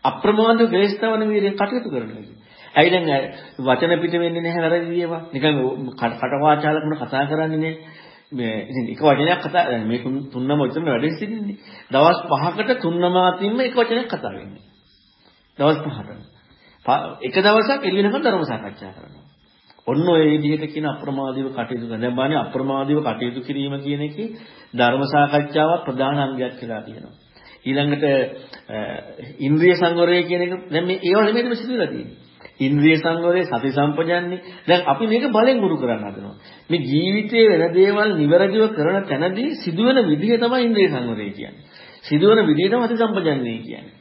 අප්‍රමාද ශ්‍රේෂ්ඨවන වීර්යයෙන් කටයුතු කරනවා. ඇයි දැන් වචන පිට වෙන්නේ නැහැ වැරදි ඒවා. නිකන් කටවාචාලකම කතා කරන්නේ නේ. මේ ඉතින් එක වචනයක් කතා මේ තුන්නම විතරම වැඩි සිටින්නේ. දවස් 5කට තුන්නම අතින්ම එක වචනයක් කතා වෙන්නේ. දවස් 5කට. එක දවසක් එළිවෙනකන් ධර්ම සාකච්ඡා කරනවා. ඔන්න ඔය විදිහට කියන අප්‍රමාදීව කටයුතු කරන. දැන් බලන්න අප්‍රමාදීව කටයුතු කිරීම කියන එකේ ධර්ම සාකච්ඡාවක් ප්‍රධාන අංගයක් කියලා තියෙනවා. ඊළඟට ඉන්ද්‍රිය සංවරය කියන එක දැන් මේ ඒවා නෙමෙයි මේ සිදුවලා තියෙන්නේ. ඉන්ද්‍රිය සංවරය සති සම්පජන්නේ දැන් අපි මේක බලෙන් ගුරු කරන්න හදනවා. මේ ජීවිතයේ වෙන දේවල් නිවැරදිව කරන තැනදී සිදුවෙන විදිහ තමයි ඉන්ද්‍රිය සංවරය කියන්නේ. සිදුවෙන විදිහ තමයි සති සම්පජන්නේ කියන්නේ.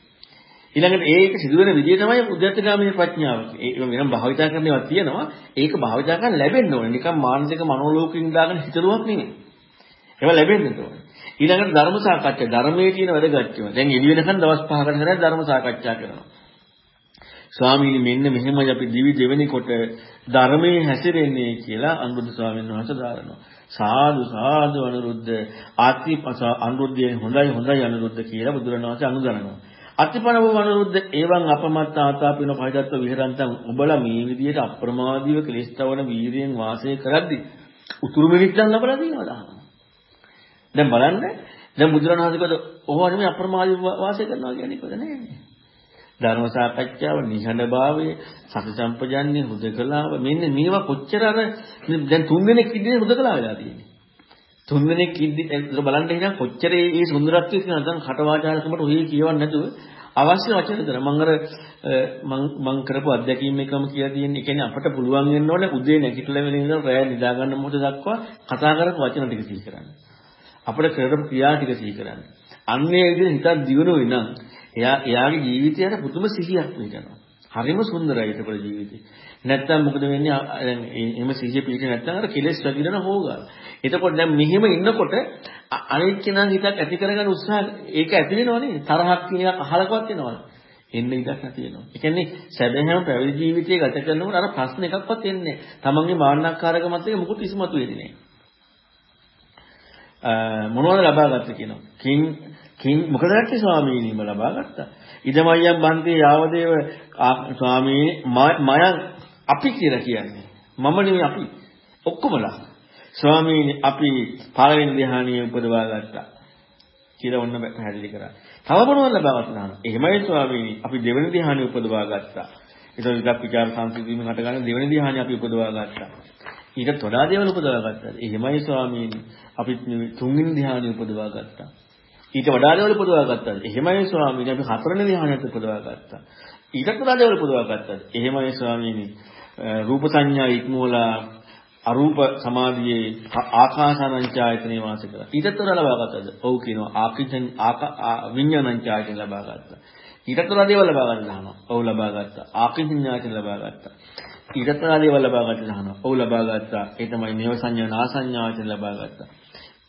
ඊළඟට ඒක සිදුවෙන විදිහ තමයි උද්‍යත්තගාමී ප්‍රඥාව. ඒක වෙනම භාවිතා කරන ඒවා තියෙනවා. ඒක භාවිතා කරන්න ලැබෙන්න ඕනේ. නිකන් මානසික මනෝලෝකකින් දාගෙන හිතලුවක් නෙමෙයි. ඒවා ලැබෙන්න ඕනේ. ඊළඟට ධර්ම සාකච්ඡා ධර්මයේ තියෙන වැදගත්කම. දැන් එළි වෙනකන් දවස් 5කට හැරලා ධර්ම සාකච්ඡා කරනවා. ස්වාමීනි මෙන්න මෙහෙමයි අපි දිවි දෙවෙනි කොට ධර්මයේ හැසිරෙන්නේ කියලා අනුරුද්ධ ස්වාමීන් වහන්සේ දාරනවා. සාදු සාදු අනුරුද්ධ ආත්‍රිපස අනුරුද්ධයේ හොඳයි හොඳයි අනුරුද්ධ කියලා බුදුරණවහන්සේ අනුගමනවා. අතිපනව අනුරුද්ධ එවං අපමත්ත ආතාපින පහදත්ත විහරන්තං ඔබලා මේ විදිහට අප්‍රමාදීව ක්ලේශතවන වීරියෙන් වාසය කරද්දී උතුරු මිනිත්යන් ලබලා තියෙනවා දැන් බලන්න දැන් බුදුරණවහන්සේ කවද ඕවා නෙමෙයි අප්‍රමාදී වාසය කරනවා කියන්නේ කොහොමද නෑ ධර්ම සාකච්ඡාව නිහඬභාවය සති සම්පජන්‍ය හුදකලාව මෙන්න මේවා කොච්චර අර දැන් තුන් දෙනෙක් ඉන්නේ හුදකලා වෙලා තියෙන්නේ තුන් දෙනෙක් ඉන්නේ බලන්න එහෙනම් කොච්චර මේ සුන්දරත්වය කියන නැත්නම් කටවාචාරකමට ඔය කියවන්නේ නැතුව අවශ්‍ය වචන දෙන මම අර මම මම කරපු අත්දැකීම් එකම කියලා තියෙන්නේ. ඒ කියන්නේ අපට පුළුවන් වෙන්න ඕනේ උදේ නැගිටලා වෙලින් ඉඳන් රැය නිදා ගන්න මොහොත දක්වා කතා කරපු වචන ටික සිහි කරන්න. අපිට කරපු ක්‍රියා ටික සිහි කරන්න. අන්නේ විදිහට හිතක් දියුණු වෙනම් එයා එයාගේ ජීවිතයට පුදුම සිහියක් වෙනවා. හරිම සුන්දරයි ඒකවල ජීවිතේ. නැත්තම් මොකද වෙන්නේ දැන් එහෙම සිහිය පිට නැත්තම් අර කෙලෙස් වැඩිදන හොගා. එතකොට දැන් මෙහෙම ඉන්නකොට අනිත් කෙනා හිතක් ඇති කරගන්න උත්සාහ ඒක ඇති වෙනවනේ තරහක් කියන එකක් අහලකවත් වෙනවනේ. එන්න ඉඩක් නැති වෙනවා. ඒ කියන්නේ සැබෑම පැවිදි ජීවිතය ගත කරනකොට අර ප්‍රශ්න එකක්වත් එන්නේ නැහැ. තමන්ගේ මාන්නක්කාරකමත් එක මුකුත් ඉස්මතු වෙන්නේ නැහැ. මොනවද ලබා ගත්තේ කියනවා. කිං කිං මොකද නැත්තේ ස්වාමීනීම ලබා ගත්තා. ඉදමයන් බන්තේ යාවදේව ස්වාමීනි මයන් අපි කියලා කියන්නේ. මම නෙමෙයි අපි. ඔක්කොමලා. ස්වාමීනි අපි පළවෙනි ධ්‍යානිය උපදවා ගත්තා. කියලා ඔන්න පැහැදිලි කරා. තව මොනවද ලබා ගන්නවා? එහෙමයි ස්වාමීනි අපි දෙවෙනි ධ්‍යානිය උපදවා ගත්තා. ඒක විකක් විචාර සංසිඳීමෙන් හට ගන්න දෙවෙනි ධ්‍යානිය අපි උපදවා ගත්තා. ඊට වඩා දේවල් උපදවා ගත්තා. එහෙමයි ස්වාමීනි අපි තුන්වෙනි ධ්‍යානිය උපදවා ගත්තා. ඊට වඩා දේවල් උපදවා ගත්තා. එහෙමයි ස්වාමීනි අපි හතරවෙනි ධ්‍යානියත් උපදවා ගත්තා. ඊටත් වඩා දේවල් උපදවා ගත්තා. එහෙමයි ස්වාමීනි රූප සංඥා ඉක්මෝලා අරූප සමාධියේ ආකාසානංචායතනේ වාසය කරා. ඊටත් වඩා ලබා ගත්තද? ඔව් කියනවා ආකින්චන් විඤ්ඤාණංචායතන ලබා ගත්තා. ඊටත් වඩා දේවල් ලබා ගන්න දහනවා. ඔව් ලබා ගත්තා. ආකින්චඤ්ඤායතන ලබා ගත්තා. ඊටත් වඩා දේවල් ලබා ගන්න දහනවා. ඔව් ලබා ගත්තා. ඒ තමයි නේව සංඥා නාසඤ්ඤායතන ලබා ගත්තා.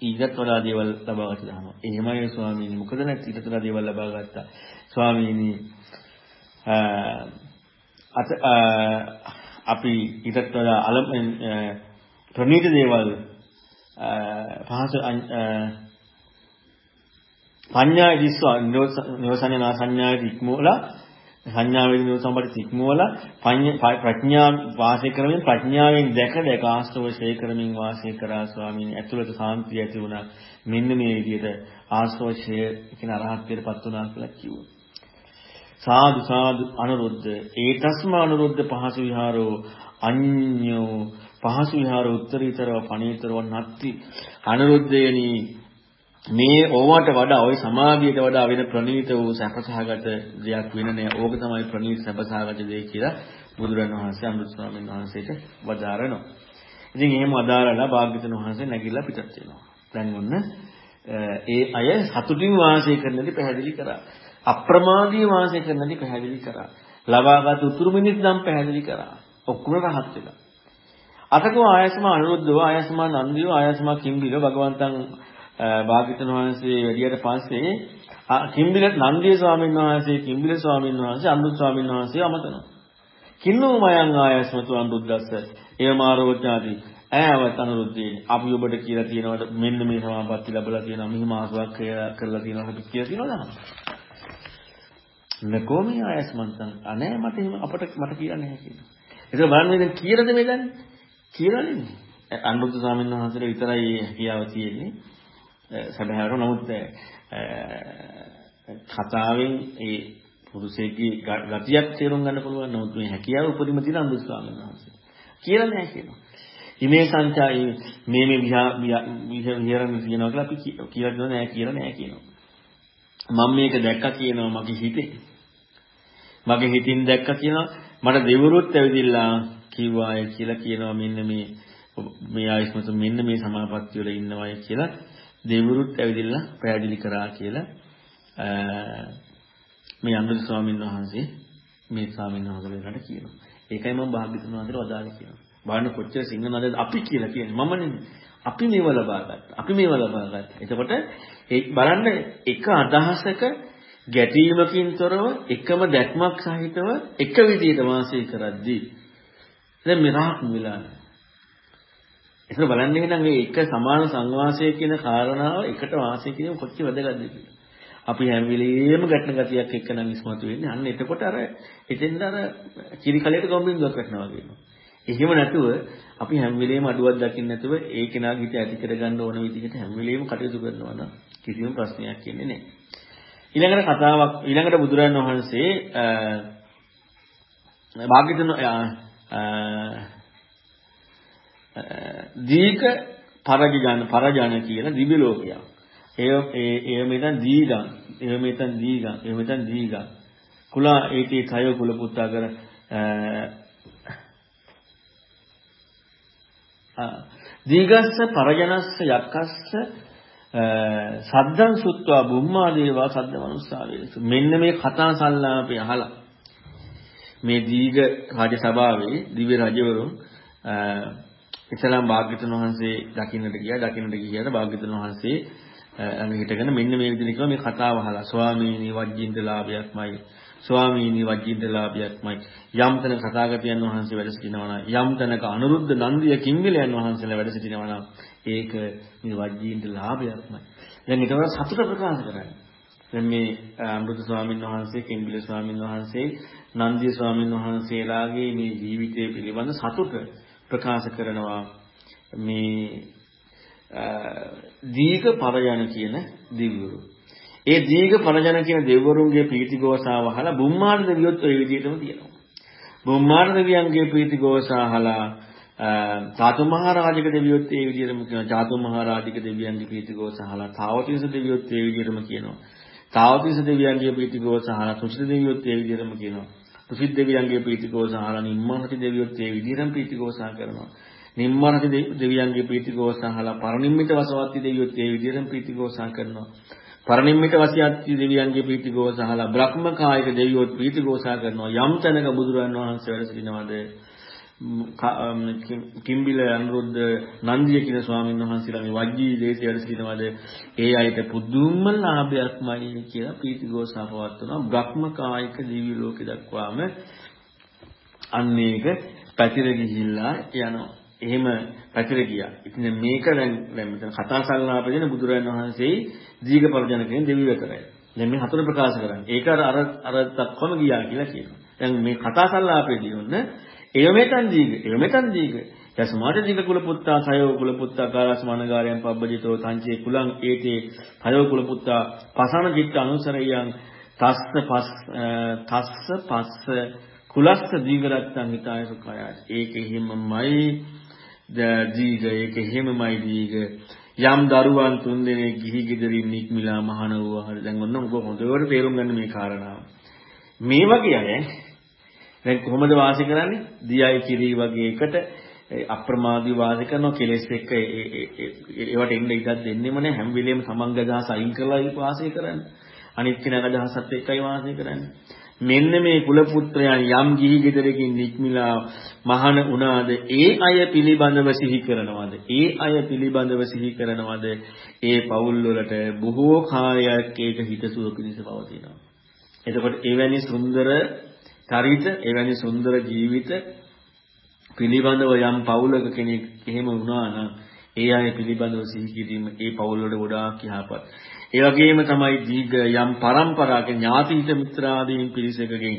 ඊටත් වඩා දේවල් ලබා ගන්න දහනවා. එහෙමයි ස්වාමීනි. මොකද නැත් ඊටත් වඩා දේවල් ලබා ගත්තා. ස්වාමීනි අත අපි ඊටත් වඩා අලම් ප්‍රණීත දේවල් පහස පඤ්ඤා දිස්ව නිවසඤ්ඤා සංඥා ඉක්මෝලා සංඥා වේදිනෝ සම්පatti ඉක්මෝලා ප්‍රඥා වාසය කරමින් ප්‍රඥාවෙන් දැක දැක ආස්තව ශේ කරමින් වාසය කරා ස්වාමීන් ඇතුළත සාන්තිය ඇති වුණා. මෙන්න මේ විදිහට ආස්තව ශේ කියන අරහත්ත්වයටපත් වුණා කියලා කිව්වා. සාදු සාදු අනුරුද්ධ. ඒතස්ම අනුරුද්ධ පහසු විහාරෝ අඤ්ඤෝ. පහසු විහාර උත්තරීතරව පණීතරව නැත්ති. අනුරුද්ධයනි මේ ඕවට වඩා ওই සමාධියට වඩා වෙන ප්‍රණීත වූ සැපසහගත දෙයක් වෙන නෑ. ඕක තමයි ප්‍රණීත සැපසහගත දෙය කියලා බුදුරන් වහන්සේ අමෘත ස්වාමීන් වහන්සේට වදාරනවා. ඉතින් එහෙම අදාරලා භාග්‍යතුන් වහන්සේ නැගිලා පිටත් වෙනවා. දැන් ඔන්න ඒ අය සතුටින් වාසය කරන්නදී පැහැදිලි කරා. අප්‍රමාදී වාසය කරන්නදී පැහැදිලි කරා. ලබාගත් උතුරු මිනිස් නම් පැහැදිලි කරා. ඔක්කොම රහත් වෙලා. අතකෝ ආයසම අනුරුද්ධව ආයසම නන්දිව ආයසම කිම්බිල භගවන්තං භාග්‍යවතුන් වහන්සේ වැඩියට පස්සේ කිම්බිල නන්දිය ස්වාමීන් වහන්සේ කිම්බිල ස්වාමීන් වහන්සේ අනුරුද්ධ ස්වාමීන් වහන්සේ අමතනවා. කින්නෝ මයං ආයස්මතු අනුරුද්ධස්ස එය මාරෝඥාදී. ඈවත් අනුරුද්ධේ අපි ඔබට කියලා තියෙනවට මෙන්න මේ සමාපatti ලැබලා තියෙනවා. මෙහිම ආසවක් කරලා තියෙනවා. අපි කියලා තියෙනවද? නකෝ මේ ආයස්මන්තං අනේ මට එහෙම අපට මට කියන්න නැහැ කියනවා ඒක බලන්න ඉතින් කියලාද මේ දන්නේ? කියලා නෙමෙයි අනුරුද්ධ ස්වාමීන් වහන්සේට විතරයි හැකියාව තියෙන්නේ. සැබෑවට නමුත් කතාවෙන් ඒ පුරුෂයෙක්ගේ ගතියක් තේරුම් ගන්න පුළුවන්. නමුත් මේ හැකියාව උපරිම තියෙන අනුරුද්ධ ස්වාමීන් වහන්සේ. කියලා නෑ කියනවා. ඉමේ සංචායි මේ මේ විහරණ කියනවා කියලා අපි කියලා දෙනවා නෑ කියලා නෑ කියනවා. මම මේක දැක්කා කියනවා මගේ හිතේ. මගේ හිතින් දැක්කා කියනවා. මට දෙවරුත් ඇවිදිලා කිව්වාය කියලා කියනවා මෙන්න මේ මේ ආයස්මතු මෙන්න මේ සමාපත්තිය වල ඉන්නවාය කියලා. දෙවරුත් ඇවිදilla පැහැදිලි කරා කියලා මේ අනුරුද්ධ ස්වාමීන් වහන්සේ මේ ස්වාමීන් වහන්සේලාට කියනවා. ඒකයි මම භාග්‍යතුන් වහන්සේට වදාළේ කියනවා. බලන්න කොච්චර සිංහනද අපි කියලා කියන්නේ. මම නෙමෙයි. අපි මේව ලබා ගත්තා. අපි මේව ලබා ගත්තා. එතකොට ඒ බලන්න එක අදහසක ගැටීමකින් තොරව එකම දැක්මක් සහිතව එක විදිහට වාසය කරද්දී දැන් මේ රහත් වෙලා ඒක බලන්න එහෙනම් මේ එක සමාන සංවාසය කියන කාරණාව එකට වාසය කිරීම කොච්චර වැදගත්ද කියලා. අපි හැම වෙලෙම ගැටන ගතියක් එක්ක නම් ඉස්මතු වෙන්නේ. අන්න එතකොට අර එතෙන්ද අර කිරි කලයට ගොම්බින්දුවක් වැටෙනවා කියනවා. එහෙම නැතුව අපි හැම වෙලෙම අඩුවක් දකින්න නැතුව ඒ කෙනාගේ හිත ඇති කරගන්න ඕන විදිහට හැම වෙලෙම කටයුතු කරනවා නම් කිසිම ප්‍රශ්නයක් එන්නේ නැහැ. ඊළඟට කතාවක් ඊළඟට බුදුරජාණන් වහන්සේ භාග්‍යතුන් දීක පරජන පරජන කියන දිව්‍ය ලෝකයක්. ඒ ඒ ඒ මෙතන දීගං, ඒ මෙතන දීගං, ඒ මෙතන දීගං. කුලා ඒකේ කය කුල පුත්තා කර දීගස්ස පරජනස්ස යක්කස්ස සද්දං සුත්වා බුම්මා දේවා සද්ද මනුස්සාවේ මෙන්න මේ කතා සංලාපය අහලා මේ දීඝ රාජ සභාවේ දිව්‍ය රජවරුන් ඉස්ලාම් භාග්‍යතුන් වහන්සේ දකින්නට ගියා. දකින්නට ගියාට භාග්‍යතුන් වහන්සේ අඟ හිටගෙන මෙන්න මේ විදිහට කිව්වා මේ කතාව අහලා ස්වාමීනි වජ්ජින්ද ලාභයක්මයි ස්වාමීනි වජ්ජින්ද ලාභයක්මයි යම් තැනක සතාගතයන් වහන්සේ වැඩ සිටිනවා නම් යම් තැනක අනුරුද්ධ නන්දිය කිම්බිලයන් වහන්සේලා වැඩ සිටිනවා නම් ඒක මේ වජ්ජින්ද ලාභයක්මයි දැන් ඊට වඩා සතුට ප්‍රකාශ කරන්නේ දැන් මේ අමෘත ස්වාමීන් වහන්සේ කිම්බිල ස්වාමීන් වහන්සේ නන්දිය ස්වාමීන් වහන්සේලාගේ මේ ජීවිතය පිළිබඳ සතුට ප්‍රකාශ කරනවා මේ දීඝ පරජන කියන දෙවිවරු. ඒ දීඝ පරජන කියන දෙවිවරුන්ගේ ප්‍රීති ගෝසාව අහලා බුම්මාන දෙවියොත් ওই විදිහටම තියෙනවා. බුම්මාන දෙවියන්ගේ ප්‍රීති ගෝසාහලා චාතු මහරජක දෙවියොත් ඒ විදිහටම කියනවා. චාතු මහරජක දෙවියන්ගේ ප්‍රීති ගෝසාහලා තාවතිස දෙවියොත් ඒ විදිහටම කියනවා. තාවතිස දෙවියන්ගේ ප්‍රීති ගෝසාහලා තුෂ්ණ දෙවියොත් ඒ විදිහටම කියනවා. තුසිත දෙවියන්ගේ ප්‍රීතිකෝසහාලා නිම්මානති දෙවියොත් ඒ විදිහටම ප්‍රීතිකෝසහා කරනවා. නිම්මානති දෙවියන්ගේ ප්‍රීතිකෝසහාලා පරිනිම්මිත වසවත්ති දෙවියොත් ඒ විදිහටම ප්‍රීතිකෝසහා කරනවා. පරිනිම්මිත වසයත්ති දෙවියන්ගේ ප්‍රීතිකෝසහාලා බ්‍රහ්මකායික දෙවියොත් ප්‍රීතිකෝසහා කරනවා. යම් තැනක බුදුරන් වහන්සේ වැඩ සිටිනවද කිම්බිල අනුරුද්ධ නන්දිය කියන ස්වාමීන් වහන්සේලාගේ වජ්ජී දේශය වැඩ සිටිනවද ඒ අයට පුදුම ලාභයක්මයි කියලා ප්‍රීතිഘോഷා පවත්වනවා. බ්‍රහ්මකායික දිව්‍ය ලෝකෙ දක්වාම අන්න ඒක පැතිර ගිහිල්ලා යනවා. එහෙම පැතිර ගියා. ඉතින් මේක දැන් දැන් මෙතන කතා සංලාපයෙන් බුදුරජාණන් වහන්සේ දීඝ පරජන කියන දෙවියෝ විතරයි. දැන් මේ හතර ප්‍රකාශ කරන්නේ. ඒක අර අර අර දක්වම ගියා කියලා කියනවා. දැන් මේ කතා සංලාපයේදී ඔන්න එවමෙතන් දීඝ, එවමෙතන් දීඝ. යස්මාට දීඝ කුල පුත්තා, සයෝ කුල පුත්තා, කාරස්මනගාරයන් පබ්බජිතෝ තංචේ කුලං ඒතේ සයෝ කුල පුත්තා, පසන චිත්ත අනුසරයන් තස්ස පස් තස්ස පස්ස කුලස්ස දීඝරත්තං හිතාය සුඛය. ඒක හිමමයි දීඝ ඒක එහෙමමයි දීඝ යම් දරුවන් තුන් දෙනෙක් ගිහි ගෙදරින් නික්මිලා මහාන වූවා හරි දැන් ඔන්න ඔබ හොඳට තේරුම් ගන්න මේ කාරණාව මේ වගේ අය දැන් කොහොමද වාසය කරන්නේ? දියයි කිරි වගේ එකට අප්‍රමාදී වාසය කරනවා. කෙලෙස් එක්ක ඒවට එන්න ඉඩක් දෙන්නෙම නැහැ. හැම වෙලෙම සමංග දහස අයින් කරලා වාසය කරන්නේ. අනිත් කෙනාගේ දහසත් එක්කයි වාසය කරන්නේ. මෙන්න මේ කුල පුත්‍රයන් යම් ගිහි ගෙදරකින් නික්මිලා මහාන වුණාද? ඒ අය පිළිබඳව සිහි කරනවද? ඒ අය පිළිබඳව සිහි කරනවද? ඒ පවුල් වලට බොහෝ කාලයක් ඒක හිතසුව පිණිස පවතිනවා. එතකොට එවැනි සුන්දර චරිත එවැනි සුන්දර ජීවිත පිළිබඳව යම් පවුලක කෙනෙක් එහෙම වුණා නම් ඒ අය පිළිබඳව සිහි කිරීම ඒ පවුල වල ගොඩාක් යහපත්. ඒ වගේම තමයි දීර්ඝ යම් પરම්පරාවක ඥාතිිත මිත්‍රාදීන් පිරිසකකින්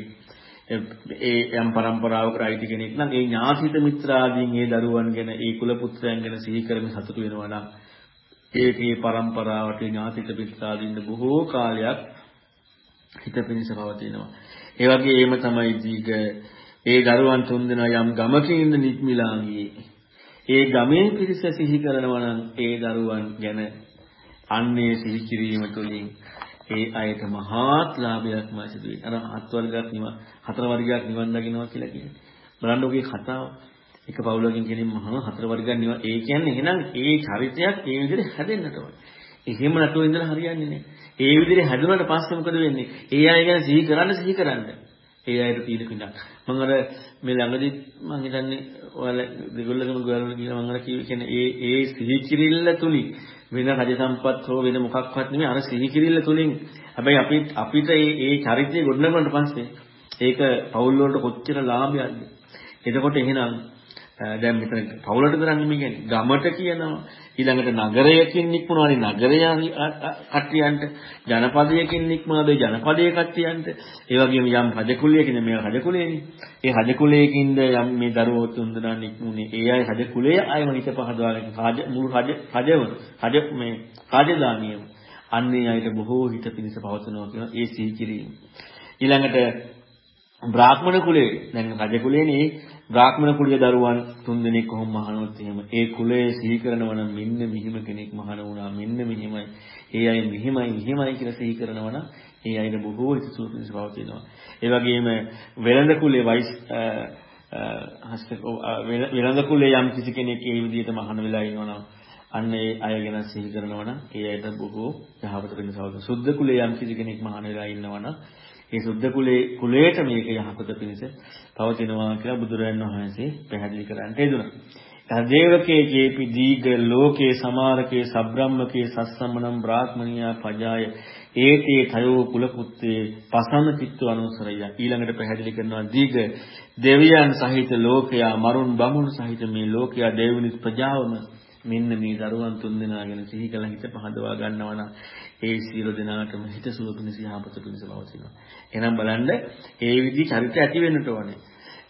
ඒ යම් પરම්පරාවකට අයිති කෙනෙක් නම් ඒ ඥාතිිත මිත්‍රාදීන් ඒ දරුවන් ගැන ඒ කුල පුත්‍රයන් ගැන සිහි කරමින් සතුටු වෙනවා නම් ඒකේ પરම්පරාවට ඥාතිිත මිත්‍රාදීන් බොහෝ කාලයක් හිත පිණිස පවතිනවා. ඒ වගේම තමයි දීඝ ඒ දරුවන් තුන්දෙනා යම් ගමකින් නික්මිලා ගියේ. ඒ ගමේ පිරිස සිහි කරනවා නම් ඒ දරුවන් ගැන අන්නේ සිහි කිරීම තුළින් ඒ අයට මහත් ලාභයක්ම සිදු වෙනවා. අර හත් වර්ගයක් නිවන් හතර වර්ගයක් නිවන් දකින්නවා කියලා කියන්නේ. බලන්න ඔගේ කතාව එක පවුලකින් කෙනෙක් මහා හතර වර්ගයක් නිවන් ඒ කියන්නේ එහෙනම් ඒ චරිතයක් ඒ විදිහට හැදෙන්නට ඕනේ. එහෙම නැතුව ඉඳලා හරියන්නේ නැහැ. ඒ විදිහට හැදුනට පස්සේ මොකද වෙන්නේ? ඒ අය ගැන සිහි කරන්න සිහි කරන්න. ඒ අයට තියෙන පිටක්. මම අර මේ ළඟදී මම හිතන්නේ ඔයාලා දෙගොල්ලකම ගාලවල කියලා මම අර කිව්වේ කියන්නේ ඒ ඒ සිහි කිරිල්ල තුලින් වෙන රජ සම්පත් හෝ වෙන මොකක්වත් නෙමෙයි අර සිහි කිරිල්ල තුලින් හැබැයි අපි අපිට මේ ඒ චරිතය ගොඩනගනට පස්සේ ඒක පෞල් වලට කොච්චර ලාභයක්ද එතකොට එහෙනම් දැන් මෙතන පවුලට දරන්නේ මේ කියන්නේ ගමට කියනවා. ඊළඟට නගරයකින් නික්මුණානේ නගරය කට්ටියන්ට. ජනපදයකින් නික්මුණාද ජනපදයේ කට්ටියන්ට? ඒ වගේම යම් රජකුලයකින් මේ රජකුලයේනේ ඒ රජකුලයකින්ද යම් මේ දරුවෝ තුන්දෙනා නික්මුනේ ඒ අය රජකුලයේ අයම හිත පහදවාගෙන රාජ මුළු රජ රජව රජ මේ රාජධානියම අන්නේ අයට බොහෝ හිත පිණිස පවතිනවා කියන ඒ සිහි කිරීම ඊළඟට බ්‍රාහ්මණ කුලයේ දැන් රජ කුලයේනේ බ්‍රාහ්මණ කුලිය දරුවන් තුන්දෙනෙක් කොහොම මහානොත් එහෙම ඒ කුලයේ සිහි කරනවා නම් මෙන්න මෙහිම කෙනෙක් මහාන වුණා මෙන්න මෙහිමයි ඒ අය මෙහිමයි මෙහිමයි කියලා සිහි කරනවා නම් ඒ අයට බොහෝ හිතසුව පිණිස පවතිනවා ඒ වගේම වෙළඳ කුලයේ වයිස් හස්ත වෙළඳ කුලයේ යම් කිසි කෙනෙක් ඒ විදිහට මහාන වෙලා ඉන්නවා නම් අන්න ඒ අය ගැන සිහි කරනවා නම් ඒ අයට බොහෝ යහපත වෙන සවද. සුද්ධ කුලයේ යම් කිසි කෙනෙක් මහාන වෙලා ඉන්නවා නම් ඒ සුද්ධ කුලේ කුලයට මේක යහපත පිණිස පවතිනවා කියලා බුදුරජාණන් වහන්සේ පැහැදිලි කරන්නට යෙදුණා. තදේවකේ ජේපි දීග ලෝකේ සමාරකේ සබ්‍රාහ්මකේ සස්සමනම් බ්‍රාහ්මනියා පජාය ඒතේ තයෝ කුල පුත්තේ පසන්න චිත්ත අනුසරය ඊළඟට පැහැදිලි කරනවා දීග දෙවියන් සහිත ලෝකයා මරුන් බමුණු සහිත මේ ලෝකයා දෙවිනිස් ප්‍රජාවම මෙන්න මේ දරුවන් තුන්දෙනා ගැන සිහි කළ හිත පහදවා ගන්නවා නම් ඒ සියලු දෙනාටම හිත සුව පිණිස යහපත පිණිස පවතිනවා. එහෙනම් බලන්න ඒ විදි චරිත ඇති වෙන්නට ඕනේ.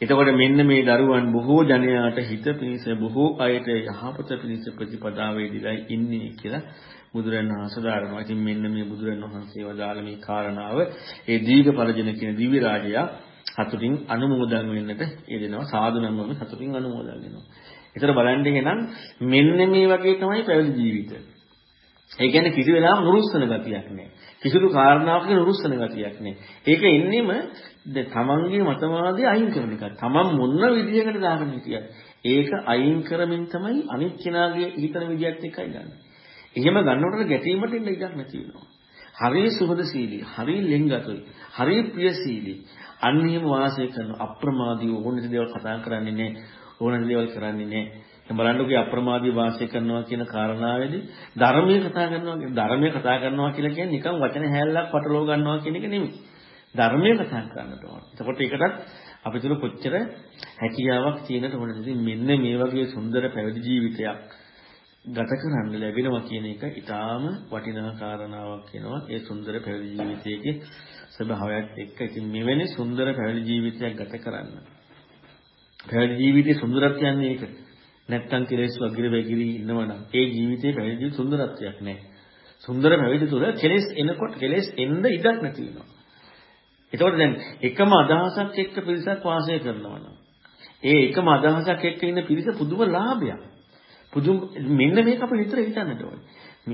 එතකොට මෙන්න මේ දරුවන් බොහෝ ජනයාට හිත පිණිස බොහෝ අයට යහපත පිණිස ප්‍රතිපදාවේදීලා ඉන්නේ කියලා බුදුරන් වහන්සේ දාරනවා. ඉතින් මෙන්න මේ බුදුරන් වහන්සේ වදාළ මේ කාරණාව ඒ දීඝ පරජන කියන දිව්‍ය රාජයා සතුටින් අනුමෝදන් වෙන්නට යෙදෙනවා. සාදු නම්ම සතුටින් අනුමෝදන් වෙනවා. ඒතර බලන්න එහෙනම් මෙන්න මේ වගේ තමයි පැවිදි ජීවිතය. ඒ කියන්නේ කිසි වෙලාවක නුරුස්සන ගතියක් නැහැ. කිසිදු කාරණාවක නුරුස්සන ගතියක් නැහැ. ඒක එන්නේම තමන්ගේ මතවාදී අයින් කරන එක. තමන් මොන විදියකට දාගෙන හිටියත් ඒක අයින් කරමින් තමයි අනිත් කෙනාගේ හිතන විදියත් එක්කයි ගන්න. එහෙම ගන්නකොට ගැටීමට ඉන්න ඉඩක් නැති වෙනවා. හරි සුහදශීලී, හරි ලෙන්ගතුයි, හරි ප්‍රියශීලී. අන්න එහෙම වාසය කරන අප්‍රමාදීව ඕනෙද දේවල් කතා කරන්නේ නැහැ. ඕනෙද දේවල් කරන්නේ නැහැ. බලන්නකෝ අප්‍රමාදී වාසය කරනවා කියන කාරණාවේදී ධර්මයේ කතා කරනවා කියන ධර්මයේ කතා කරනවා කියලා කියන්නේ නිකන් වචන හැල්ලක් පටලව ගන්නවා කියන එක නෙමෙයි. ධර්මයේ කතා කරන්නට ඕන. එතකොට ඒකටත් අපි තුල කොච්චර හැකියාවක් තියෙනට ඕනද? ඉතින් මෙන්න මේ වගේ සුන්දර පැවිදි ජීවිතයක් ගත කරන්න ලැබෙනවා කියන එක ඊටාම වටිනා කාරණාවක් වෙනවා. ඒ සුන්දර පැවිදි ජීවිතයේ ස්වභාවයත් එක්ක ඉතින් මෙවැනි සුන්දර පැවිදි ජීවිතයක් ගත කරන්න. පැවිදි ජීවිතයේ සුන්දරත්වය යන්නේ ඒක. නැත්තම් කෙලෙස් වගිර වැගිරි ඉන්නවනම් ඒ ජීවිතේ පැවිදි සුන්දරත්වයක් නැහැ. සුන්දර පැවිදි තුල කෙලෙස් එනකොට කෙලෙස් එන්න ඉඩක් නැති වෙනවා. එතකොට දැන් එකම අදහසක් එක්ක පිරිසක් වාසය කරනවා නම් ඒ එකම අදහසක් එක්ක ඉන්න පිරිස පුදුම ලාභයක්. පුදුම මෙන්න මේක අපිට විතර හිතන්නට ඕනේ.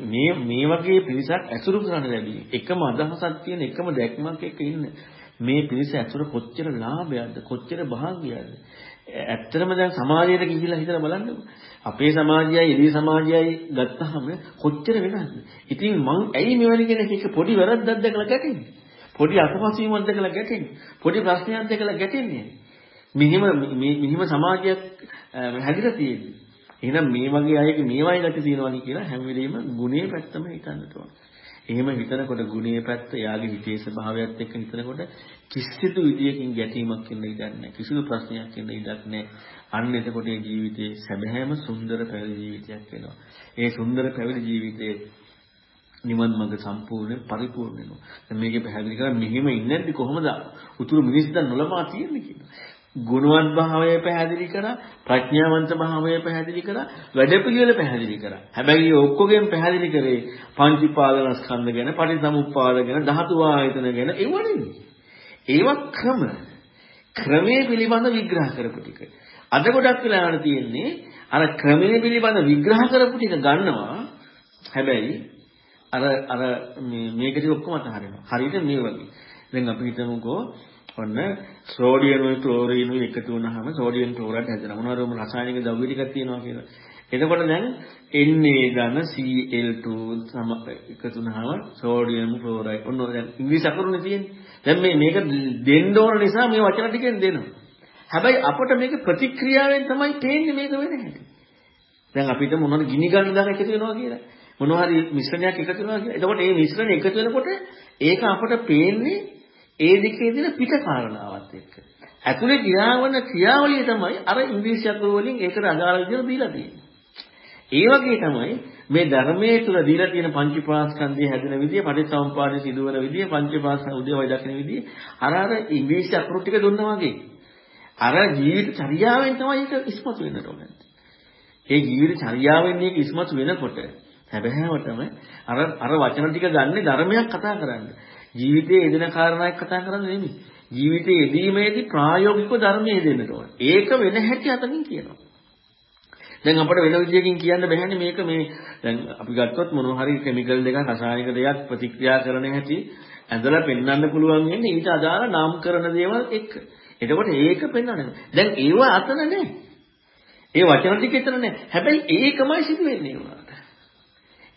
මේ මේ වගේ පිරිසක් ඇසුරු කරන්න ලැබී එකම අදහසක් තියෙන එකම දැක්මක් එක්ක ඉන්න මේ පිරිස ඇසුර කොච්චර ලාභයක්ද කොච්චර භාග්‍යයක්ද ඇත්තටම දැන් සමාජයට ගිහිල්ලා හිතලා බලන්නකො. අපේ සමාජයයි එළිය සමාජයයි ගත්තාම කොච්චර වෙනස්ද? ඉතින් මං ඇයි මෙවැනි කෙනෙක් එක පොඩි වැරද්දක් දැකලා ගැටෙන්නේ? පොඩි අතපසුවීමක් දැකලා ගැටෙන්නේ? පොඩි ප්‍රශ්නයක් දැකලා ගැටෙන්නේ? මෙහිම මෙහිම සමාජයක් හැදිලා තියෙන්නේ. එහෙනම් මේ වගේ අයගේ මේවයි ගැටි තියෙනවානි කියලා හැම වෙලෙම ගුණේ පැත්තම හිතන්නට ඕන. එහෙම හිතනකොට ගුණයේ පැත්ත යාගේ හිතේ ස්වභාවයත් එක්ක හිතනකොට කිසිදු විදියකින් ගැටීමක් ඉන්න ඉඩක් නැහැ. කිසිදු ප්‍රශ්නයක් ඉන්න ඉඩක් නැහැ. අන්න එතකොට මේ ජීවිතේ සැබෑම සුන්දර පැවිදි ජීවිතයක් වෙනවා. ඒ සුන්දර පැවිදි ජීවිතේ නිවන් මඟ සම්පූර්ණ පරිපූර්ණ වෙනවා. දැන් මේකේ පැහැදිලි කරා මෙහිම ඉන්නේ නැද්දි කොහොමද උතුරු මිනිස් දැන් නොලමා තියෙන්නේ කියලා. ගුණවත් භාවය පැහැදිලි කරා ප්‍රඥාවන්ත භාවය පැහැදිලි කරා වැඩපිළිවෙල පැහැදිලි කරා. හැබැයි ඔක්කොගෙන් පැහැදිලි කරේ පංචීපාදනස්කන්ධ ගැන පටිසමුප්පාද ගැන ධාතු ආයතන ගැන ඒව නෙමෙයි. ඒව ක්‍රම ක්‍රමයේ පිළිබඳ විග්‍රහ කරපු ටික. අද ගොඩක් වෙලාවට තියෙන්නේ අර ක්‍රමයේ පිළිබඳ විග්‍රහ කරපු ටික ගන්නවා. හැබැයි අර අර මේ මේකදී ඔක්කොම අතහරිනවා. හරියට මේ වගේ. දැන් අපි හිතමුකෝ ඔන්න සෝඩියම්ුයි ක්ලෝරීනුයි එකතු වුණාම සෝඩියම් ක්ලෝරයිඩ් හැදෙනවා. මොනවාරම රසායනික ද්‍රව්‍ය ටිකක් තියෙනවා කියලා. එතකොට දැන් Na ධන Cl2 සම එකතු වුණාම සෝඩියම් ක්ලෝරයිඩ්. ඔන්න දැන් ඉංග්‍රීසි අකුරුනේ තියෙන්නේ. දැන් මේ මේක දෙන්න ඕන නිසා මේ වචන ටිකෙන් දෙනවා. හැබැයි අපට මේක ප්‍රතික්‍රියාවෙන් තමයි තේන්නේ මේක වෙන හැටි. දැන් අපිට මොනවද ගිනි ගන්න දාන එකතු වෙනවා කියලා. මොනවා හරි මිශ්‍රණයක් එකතු වෙනවා කියලා. එතකොට මේ මිශ්‍රණය එකතු වෙනකොට ඒක අපට පේන්නේ ඒ දෙකේ දෙන පිට කාරණාවත් එක්ක. ඇතුලේ ගියාවන ක්‍රියාවලිය තමයි අර ඉංග්‍රීසි අකුරු වලින් ඒකට අදාළ විදිහට දීලා තියෙන්නේ. ඒ වගේ තමයි මේ ධර්මයේ තුල දීලා තියෙන පංචපාස්කන්ධය හැදෙන විදිය, පටිච්චසමුප්පාදයේ සිදුවන විදිය, පංචපාස්කන්ධ උදේවයි දකින විදිය අර අර ඉංග්‍රීසි අකුරු ටික දුන්නා වගේ. අර ජීවිත චර්යාවෙන් තමයි ඒක ඉස්මතු වෙන්නට ඕනේ. ඒ ජීවිත චර්යාවෙන් මේක ඉස්මතු වෙනකොට හැබෑවටම අර අර වචන ටික ගන්න ධර්මයක් කතා කරන්නේ. ජීවිතයේ යෙදෙන කාරණාවක් කතා කරන්නේ නෙමෙයි. ජීවිතයේ යෙදීමේදී ප්‍රායෝගිකව ධර්මයේ යෙදෙන්නට ඕන. ඒක වෙන හැටි අතකින් කියනවා. දැන් අපිට වෙන විදියකින් කියන්න බැහැනේ මේක මේ දැන් අපි ගත්තොත් මොනවා හරි කිමිකල් දෙකක් රසායනික දෙයක් ප්‍රතික්‍රියා කරන හැටි ඇඳලා පෙන්වන්න පුළුවන් වෙන්නේ ඊට අදාළ නාමකරණ දේවල් එක්ක. එතකොට ඒක පෙන්වන්නේ. දැන් ඒව අතන නැහැ. ඒ වචන ටික එතන නැහැ. හැබැයි ඒකමයි සිදු වෙන්නේ උනාට.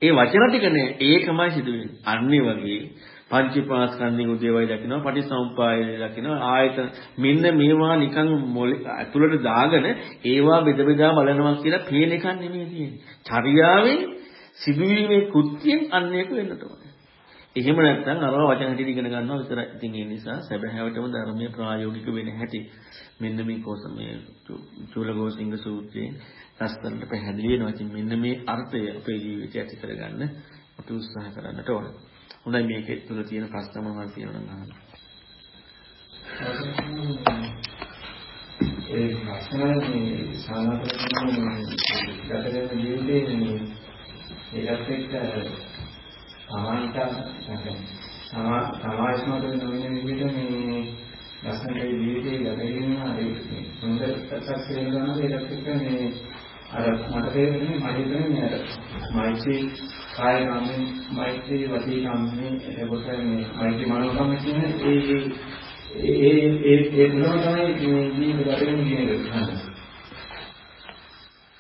ඒ වචන ටිකනේ ඒකමයි සිදුවෙන්නේ. අන්නේ වගේ පංචපාස්කන්ධික උදේවයි දකිනවා පටිසමුපායය දකිනවා ආයතන මෙන්න මේවා නිකන් ඇතුළට දාගෙන ඒවා බෙද බෙදා බලනවා කියලා පේන එකක් නෙමෙයි තියෙන්නේ. චර්යාවෙන් සිදුවීමේ කෘත්‍යයෙන් අන්නේක වෙන්නට ඕනේ. එහෙම නැත්නම් අරව වචන ටික ඉගෙන ගන්නවා විතරයි. ඉතින් ඒ නිසා සැබෑවටම ධර්මයේ ප්‍රායෝගික වෙන හැටි මෙන්න මේ කොස මේ චූලගෝසිංග සූත්‍රයේ ලස්සනට පැහැදිලි වෙනවා. ඉතින් මෙන්න මේ අර්ථය අපේ ජීවිතයට ඇති කරගන්න අපි උත්සාහ කරන්නට ඕනේ. හොඳයි මේකේ තුල තියෙන ප්‍රශ්න මොනවද තියෙනවද අහන්න. ඒ ප්‍රශ්න මේ සාමාන්‍යයෙන් ගත කරන ජීවිතේ මේ ඒකත් එක්ක සමාන්ත සමා සමාජමත නොවන විදිහට මේ ලස්සන ජීවිතේ ගත කිරීම හරි සුන්දර සත්‍යක් කියලා ඒකත් එක්ක මේ අර මට තේරෙන්නේ මම හිතන්නේ අර මෛත්‍රී කාය කම්මේ මෛත්‍රී වචී කම්මේ එතකොට මේ මෛත්‍රී මනෝ කම්මේ කියන ඒ ඒ ඒ ඒ මොනවා තමයි මේ ජීවිත ගත වෙන කියන එක.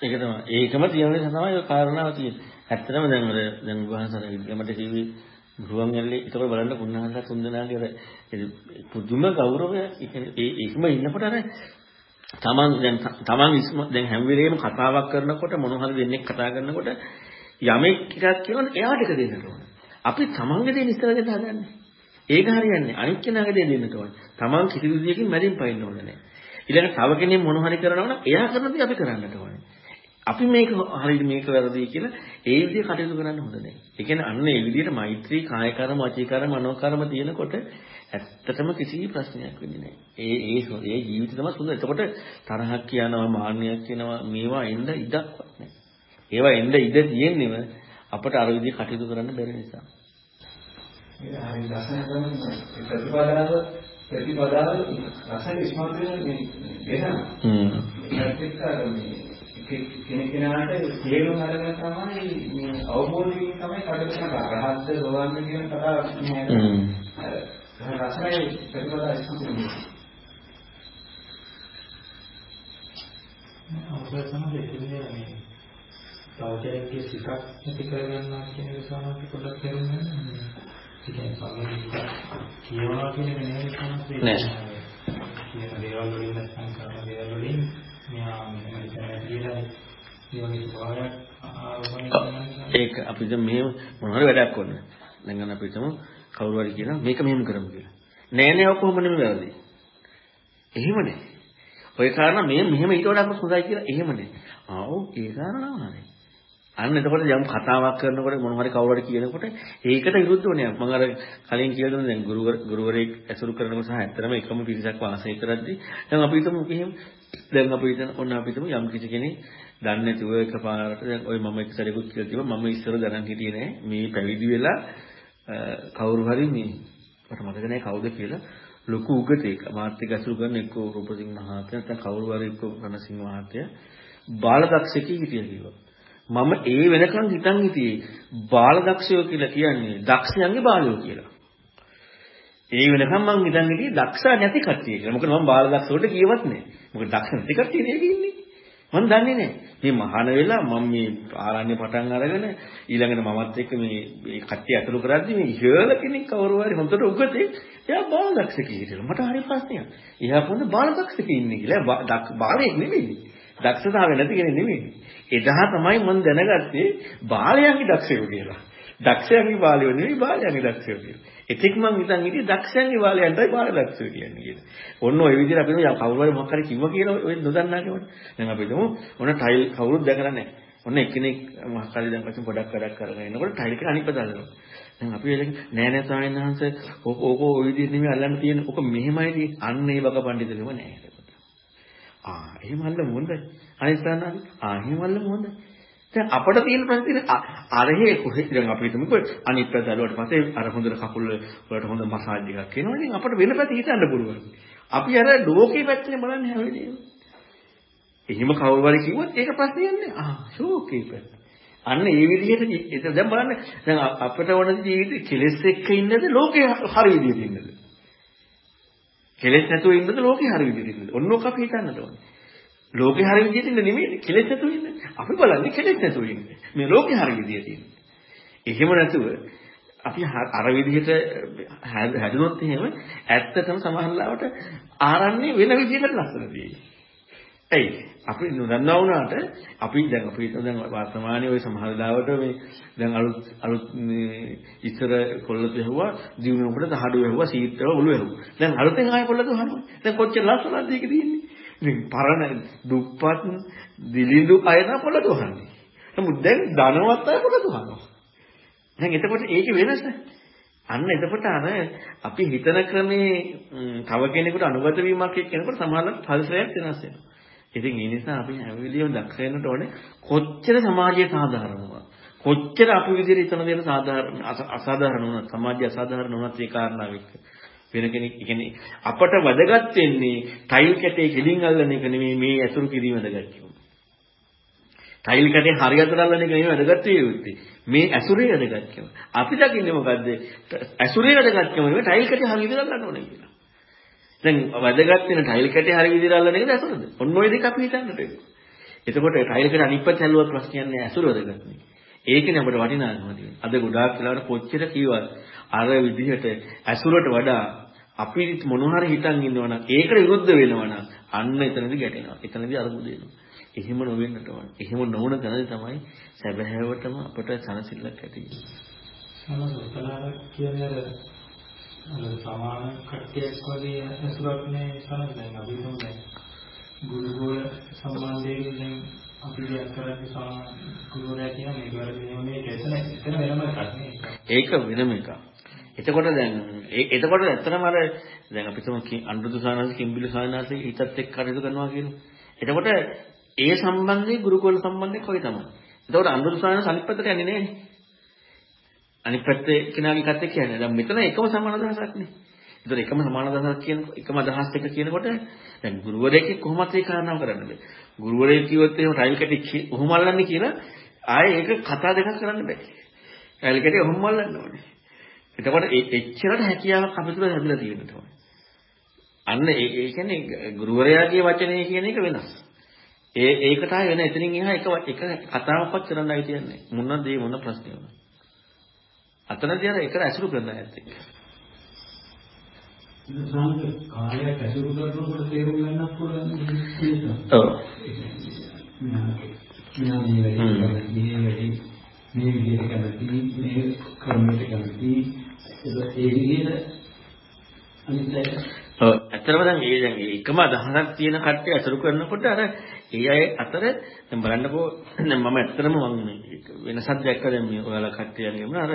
ඒක තමයි. ඒකම තියෙන නිසා තමයි ඔය කාරණාව තියෙන්නේ. ඇත්තටම දැන් අර දැන් වහන්සේලා ඉල්ලමට කිව්වේ ගුවන් ඇල්ලේ ඒතකොට බලන්න කුණහන්ලා තුන්දෙනාගේ අර පුදුම ගෞරවය ඒ ඒකම ඉන්නකොට අර තමන් දැන් තමන් දැන් හැම වෙලේම කතාවක් කරනකොට මොන හරි දෙන්නෙක් කතා කරනකොට යමෙක් එකක් කියනොත් එයාට එක දෙන්නට ඕන. අපි තමන්ගේ දේ ඉස්සර දෙන්න හදන්නේ. ඒක හරියන්නේ අනිත් කෙනාගේ දේ දෙන්නට ඕන. තමන් කිසි විදියකින් මැදින් පයින්න ඕනේ නැහැ. ඊළඟ තව කෙනෙක් මොන හරි කරනවා නම් එයා කරන දේ අපි කරන්නට ඕනේ. අපි මේක හරියට මේක වැරදි කියලා ඒ විදිහ කටයුතු කරන්න හොඳ නැහැ. ඒ කියන්නේ අන්න ඒ විදිහට මෛත්‍රී කාය කර්ම, වචී කර්ම, මනෝ කර්ම තියෙනකොට ඇත්තටම කිසි ප්‍රශ්නයක් වෙන්නේ නැහැ. ඒ ඒ ඒ ජීවිතය තමයි සුන්දර. එතකොට තරහක් කියනවා, මාන්නයක් කියනවා මේවා එන්න ඉඩක්වත් නැහැ. ඒවා එන්න ඉඩ තියෙන්නේම අපට අර විදිහ කටයුතු කරන්න බැරි නිසා. ඒක හරි ලස්සන තමයි ප්‍රතිපදාව ප්‍රතිපදාව රසන ඉස්මතු වෙන මේ වෙනවා. හ්ම්. ඒකත් එක්ක කෙනෙක් කෙනාට තේරුම් අරගෙන තමයි මේ අවබෝධයෙන් තමයි කඩ කරන රහත්ද සෝවන්න කියන කතාව මේ අර රසනයි ප්‍රතිපදාව ඉස්මතු වෙනවා. අවසර සමහර දෙන්නේ මේ තවචරයේ සිතක් ඇති කරගන්නවා කියන එක සමහර පොඩ්ඩක් තේරුම් ගන්න. ඒ කියන්නේ සමහර කියනවා කියන එක නෙවෙයි සමහර නෑ. කියන දේවල් වලින් නැත්නම් කරන දේවල් වලින් මෙයා මෙතන ඉතන කියලා ඒ වගේ ස්වභාවයක් ආරෝපණය කරනවා. ඒක අපි දැන් මෙහෙම මොන හරි වැඩක් කරන. දැන් ගන්න අපි හිතමු කවුරු හරි කියනවා මේක මෙහෙම කරමු කියලා. නෑ නෑ ඔක්කොම නෙමෙයි වැරදි. එහෙමනේ. ඔය කාරණා මේ මෙහෙම ඊට වඩා හොඳයි කියලා එහෙමනේ. ආ ඔව් ඒ කාරණාව හරි. අන්න එතකොට යම් කතාවක් කරනකොට මොන හරි කවුරු හරි කියනකොට ඒකට විරුද්ධ වෙන්නේ. මම අර කලින් කියලා දුන්නා දැන් ගුරු ගුරුවරයෙක් ඇසුරු කරනකොට සහ ඇත්තටම එකම පිරිසක් වාසය කරද්දී දැන් අපි හිතමු එහෙම දැන් අපි හිතන ඔන්න අපි හිතමු යම් කිසි කෙනෙක් දන්නේ නැතුව එකපාරට දැන් ওই මම එක සැරේකුත් කියලා තිබ්බා මම ඉස්සර දැනන් හිටියේ නෑ. මේ පැවිදි වෙලා කවුරු හරි මේ මට මතක නෑ කවුද කියලා ලොකු උගතෙක් මාත් එක්ක ඇසුරු කරන එක්ක රූපසිංහ මහත්තයා නැත්නම් කවුරු හරි එක්ක රණසිංහ මහත්තයා බාලදක්ෂකී හිටියා කිව්වා. මම ඒ වෙනකන් හිතන් හිටියේ බාල දක්ෂයෝ කියලා කියන්නේ දක්ෂයන්ගේ බාලයෝ කියලා. ඒ වෙනකන් මං හිතන් හිටියේ දක්ෂ නැති කට්ටිය කියලා. මොකද මම බාල දක්ෂ වලට කියවත් නැහැ. මොකද දක්ෂ නැති කට්ටිය නේද ඉන්නේ. මම දන්නේ නැහැ. මේ මහාන වෙලා මම මේ ආරණ්‍ය පටන් අරගෙන ඊළඟට මමත් එක්ක මේ මේ කට්ටිය අතුරු කරද්දි මේ ඉහළ කෙනෙක් කවුරු හරි හොඳට උගතේ එයා බාල දක්ෂ කියලා. මට හරි ප්‍රශ්නයක්. එයා කොහොමද බාල දක්ෂ ඉන්නේ කියලා. බාලයෙක් නෙමෙයි. දක්ෂතාවය නැති කෙනෙක් නෙමෙයි. එදා තමයි මම දැනගත්තේ බාලයන්ගේ දක්ෂයෝ කියලා. දක්ෂයන්ගේ බාලයෝ නෙවෙයි බාලයන්ගේ දක්ෂයෝ කියලා. එතෙක් මම හිතන් හිටියේ දක්ෂයන්ගේ බාලයන්ටයි බාල දක්ෂයෝ කියන්නේ කියලා. ඔන්න ඔය විදිහට අපි මේ කවුරු හරි මොකක් හරි කිව්වා කියලා ඔය නොදන්නා කෙනෙක්. දැන් අපි හිතමු ඔන්න ටයිල් කවුරුත් දැකලා නැහැ. ඔන්න එක්කෙනෙක් මොකක් හරි දැන් පස්සේ ගොඩක් වැඩක් කරගෙන එනකොට ටයිල් එක අනිත් පැත්තට දානවා. දැන් අපි එලෙන් නෑ නෑ ස්වාමීන් වහන්සේ ඕක ඕක ඔය විදිහට නෙමෙයි අල්ලන්න තියෙන්නේ. ඕක මෙහෙමයි අන්න ඒ වගේ පඬිතුකම නෑ. ආ එහෙම අල්ලමු හොඳයි. අනිත් ස්ථානවල ආ එහෙම අල්ලමු හොඳයි. දැන් අපිට තියෙන ප්‍රශ්නේ අරහේ කොහෙද දැන් අපි හිතමුකෝ අනිත් පැත්ත ඇලුවට පස්සේ අර හොඳට කකුල් වලට හොඳ මසාජ් එකක් එනවනේ අපිට වෙන පැත්ත හිතන්න පුළුවන්. අපි අර ලෝකේ පැත්තේ බලන්නේ හැම වෙලේම. එහෙම කවුරු හරි කිව්වොත් ඒක ප්‍රශ්නයක් නෑ. ආ ෂෝකේ පැත්ත. අන්න ඒ විදිහට ඒක දැන් බලන්න දැන් අපිට ඕන ජීවිතේ කෙලෙස් එක්ක ඉන්නද ලෝකේ හරි විදිහට ඉන්නද? කෙලෙස් නැතුව ඉන්නද ලෝකේ හරි විදිහට ඉන්නද? ඔන්න ඔක අපි හිතන්නට ඕනේ. ලෝකේ හරි විදිහට ඉන්න නෙමෙයි කෙලෙස් නැතුව ඉන්න. අපි බලන්නේ කෙලෙස් නැතුව ඉන්න. මේ ලෝකේ හරි විදිහට ඉන්න. එහෙම නැතුව අපි අර විදිහට හැදුනොත් එහෙම ඇත්තටම සමහරවිට ආරන්නේ වෙන විදිහකට ලස්සනදී. එයි අපි නොදන්නා වුණාට අපි දැන් අපි දැන් වර්තමානයේ ওই සමහර දාවට මේ දැන් අලුත් අලුත් මේ ඉස්සර කොල්ලතු ඇහුවා දිනුනකොට දහඩු ඇහුවා සීට්ටව ඔලු ඇහුවා. දැන් අලුතෙන් ආයෙ කොල්ලතු අහනවා. දැන් කොච්චර ලස්සනද ඒක තියෙන්නේ. ඉතින් පරණ දුප්පත් දිලිඳු අය නම් කොල්ලතු අහන්නේ. නමුත් දැන් ධනවත් අය කොල්ලතු අහනවා. දැන් එතකොට ඒකේ වෙනස අන්න එතකොට අර අපි හිතන ක්‍රමේ තව කෙනෙකුට අනුගත වීමක් එක්කනකොට සමානලට පරිසරයක් වෙනස් වෙනවා. ඉතින් ඒ නිසා අපි හැම වෙලෙම දක්ෂ වෙන්නට ඕනේ කොච්චර සමාජය සාධාරණව කොච්චර අපි විදිහට හිතන දේට සාධාරණ අසාධාරණ වුණත් සමාජය අසාධාරණ වුණත් ඒ කාරණාව එක්ක වෙන කෙනෙක් කියන්නේ අපට වැදගත් වෙන්නේ ටයිල් කැටේ කෙලින් අල්ලන එක නෙමෙයි මේ ඇසුරු කිරීම වැදගත් කියන්නේ. ටයිල් කැටේ හරියට අල්ලන එක නෙමෙයි වැදගත් වෙන්නේ. මේ ඇසුරේ වැදගත්කම. අපි දකින්නේ මොකද්ද? ඇසුරේ වැදගත්කම නෙමෙයි ටයිල් කැටේ හරියට අල්ලන්න ඕනේ කියලා. දැන් වැදගත් වෙන ටයිල් කැටේ හරි විදිහට අල්ලන එකද ඇසුරද? ඔන්න ඔය දෙක අපි හිතන්නට වෙනවා. එතකොට ටයිල් කැට අනිත් පැත්ත හැලුවත් ප්‍රශ්නයක් නෑ ඇසුර වැදගත් නේ. ඒකනේ අපිට වටිනාකම තියෙන්නේ. අද ගොඩාක් වෙලාවට කොච්චර කිව්වත් අර විදිහට ඇසුරට වඩා අපි මොන හරි හිතන් ඉන්නවනම් ඒකට විරුද්ධ වෙනවනම් අන්න එතනදි ගැටෙනවා. එතනදි අරුබුද වෙනවා. එහෙම නොවෙන්නට ඕන. එහෙම නොවන තැනදී තමයි සැබෑවටම අපට සනසිල්ලක් ඇති වෙන්නේ. සමාන කට්ටියක් වගේ ඇසුරක් නේ සනස් දැන් අපි හිතමු ගුරුගෝල සම්බන්ධයෙන් දැන් අපි දෙයක් කරන්නේ සමාන ගුරුවරයා කියන මේ වගේ මේක එතන එතන වෙනම එකක් නේ ඒක වෙනම එකක් එතකොට දැන් එතකොට ඇත්තටම අර දැන් අපි තුම අනුරුදු සානස් කිම්බිලි සානස් හිතත් එක්ක කටයුතු කරනවා කියන්නේ එතකොට ඒ සම්බන්ධයේ ගුරුකුල සම්බන්ධයක් වගේ තමයි එතකොට අනුරුදු සානස් අනිත් පැත්තට යන්නේ නැහැ අනිත් පැත්තේ කෙනාගේ කත් එක්ක කියන්නේ. දැන් මෙතන එකම සමාන අදහසක් නේ. ඒතර එකම සමාන අදහසක් කියන එකම අදහස් එක කියනකොට දැන් ගුරුවරයෙක් කොහොමද ඒ කාරණාව කරන්න බෑ. ගුරුවරයෙක් කිව්වොත් එහෙම ටයිල් කැටි ඔහොම අල්ලන්නේ කියලා ආයේ ඒක කතා දෙකක් කරන්න බෑ. ටයිල් කැටි ඔහොම අල්ලන්න ඕනේ. එතකොට එච්චරට හැකියාවක් අපිට ලැබිලා තියෙන්න ඕනේ. අන්න ඒ කියන්නේ ගුරුවරයාගේ වචනේ කියන එක වෙනස්. ඒ ඒකට ආය වෙන එතනින් එහා එක එක කතාවක්වත් කරන්න ආයි තියන්නේ. මොනවද මේ මොන ප්‍රශ්නේ වුණා. අතනදී අර එකට ඇසුරු කරන ඇත්ත එක්ක. සාමාන්‍ය කාලයක් ඇසුරු කරනකොට තේරුම් ගන්නත් පුළුවන් නේද? ඔව්. මේ විදිහට කැමති මේ කර්මයට කැමති ඒ විදිහට අනිත් අය ඔව් ඇත්තටම දැන් මේ දැන් එකම අදහසක් තියෙන කට්ටිය අසුරු කරනකොට අර ඒ අය අතර දැන් බලන්නකෝ දැන් මම ඇත්තටම මම වෙනසක් දැක්ක දැන් මේ ඔයාලා කට්ටියන්ගේම අර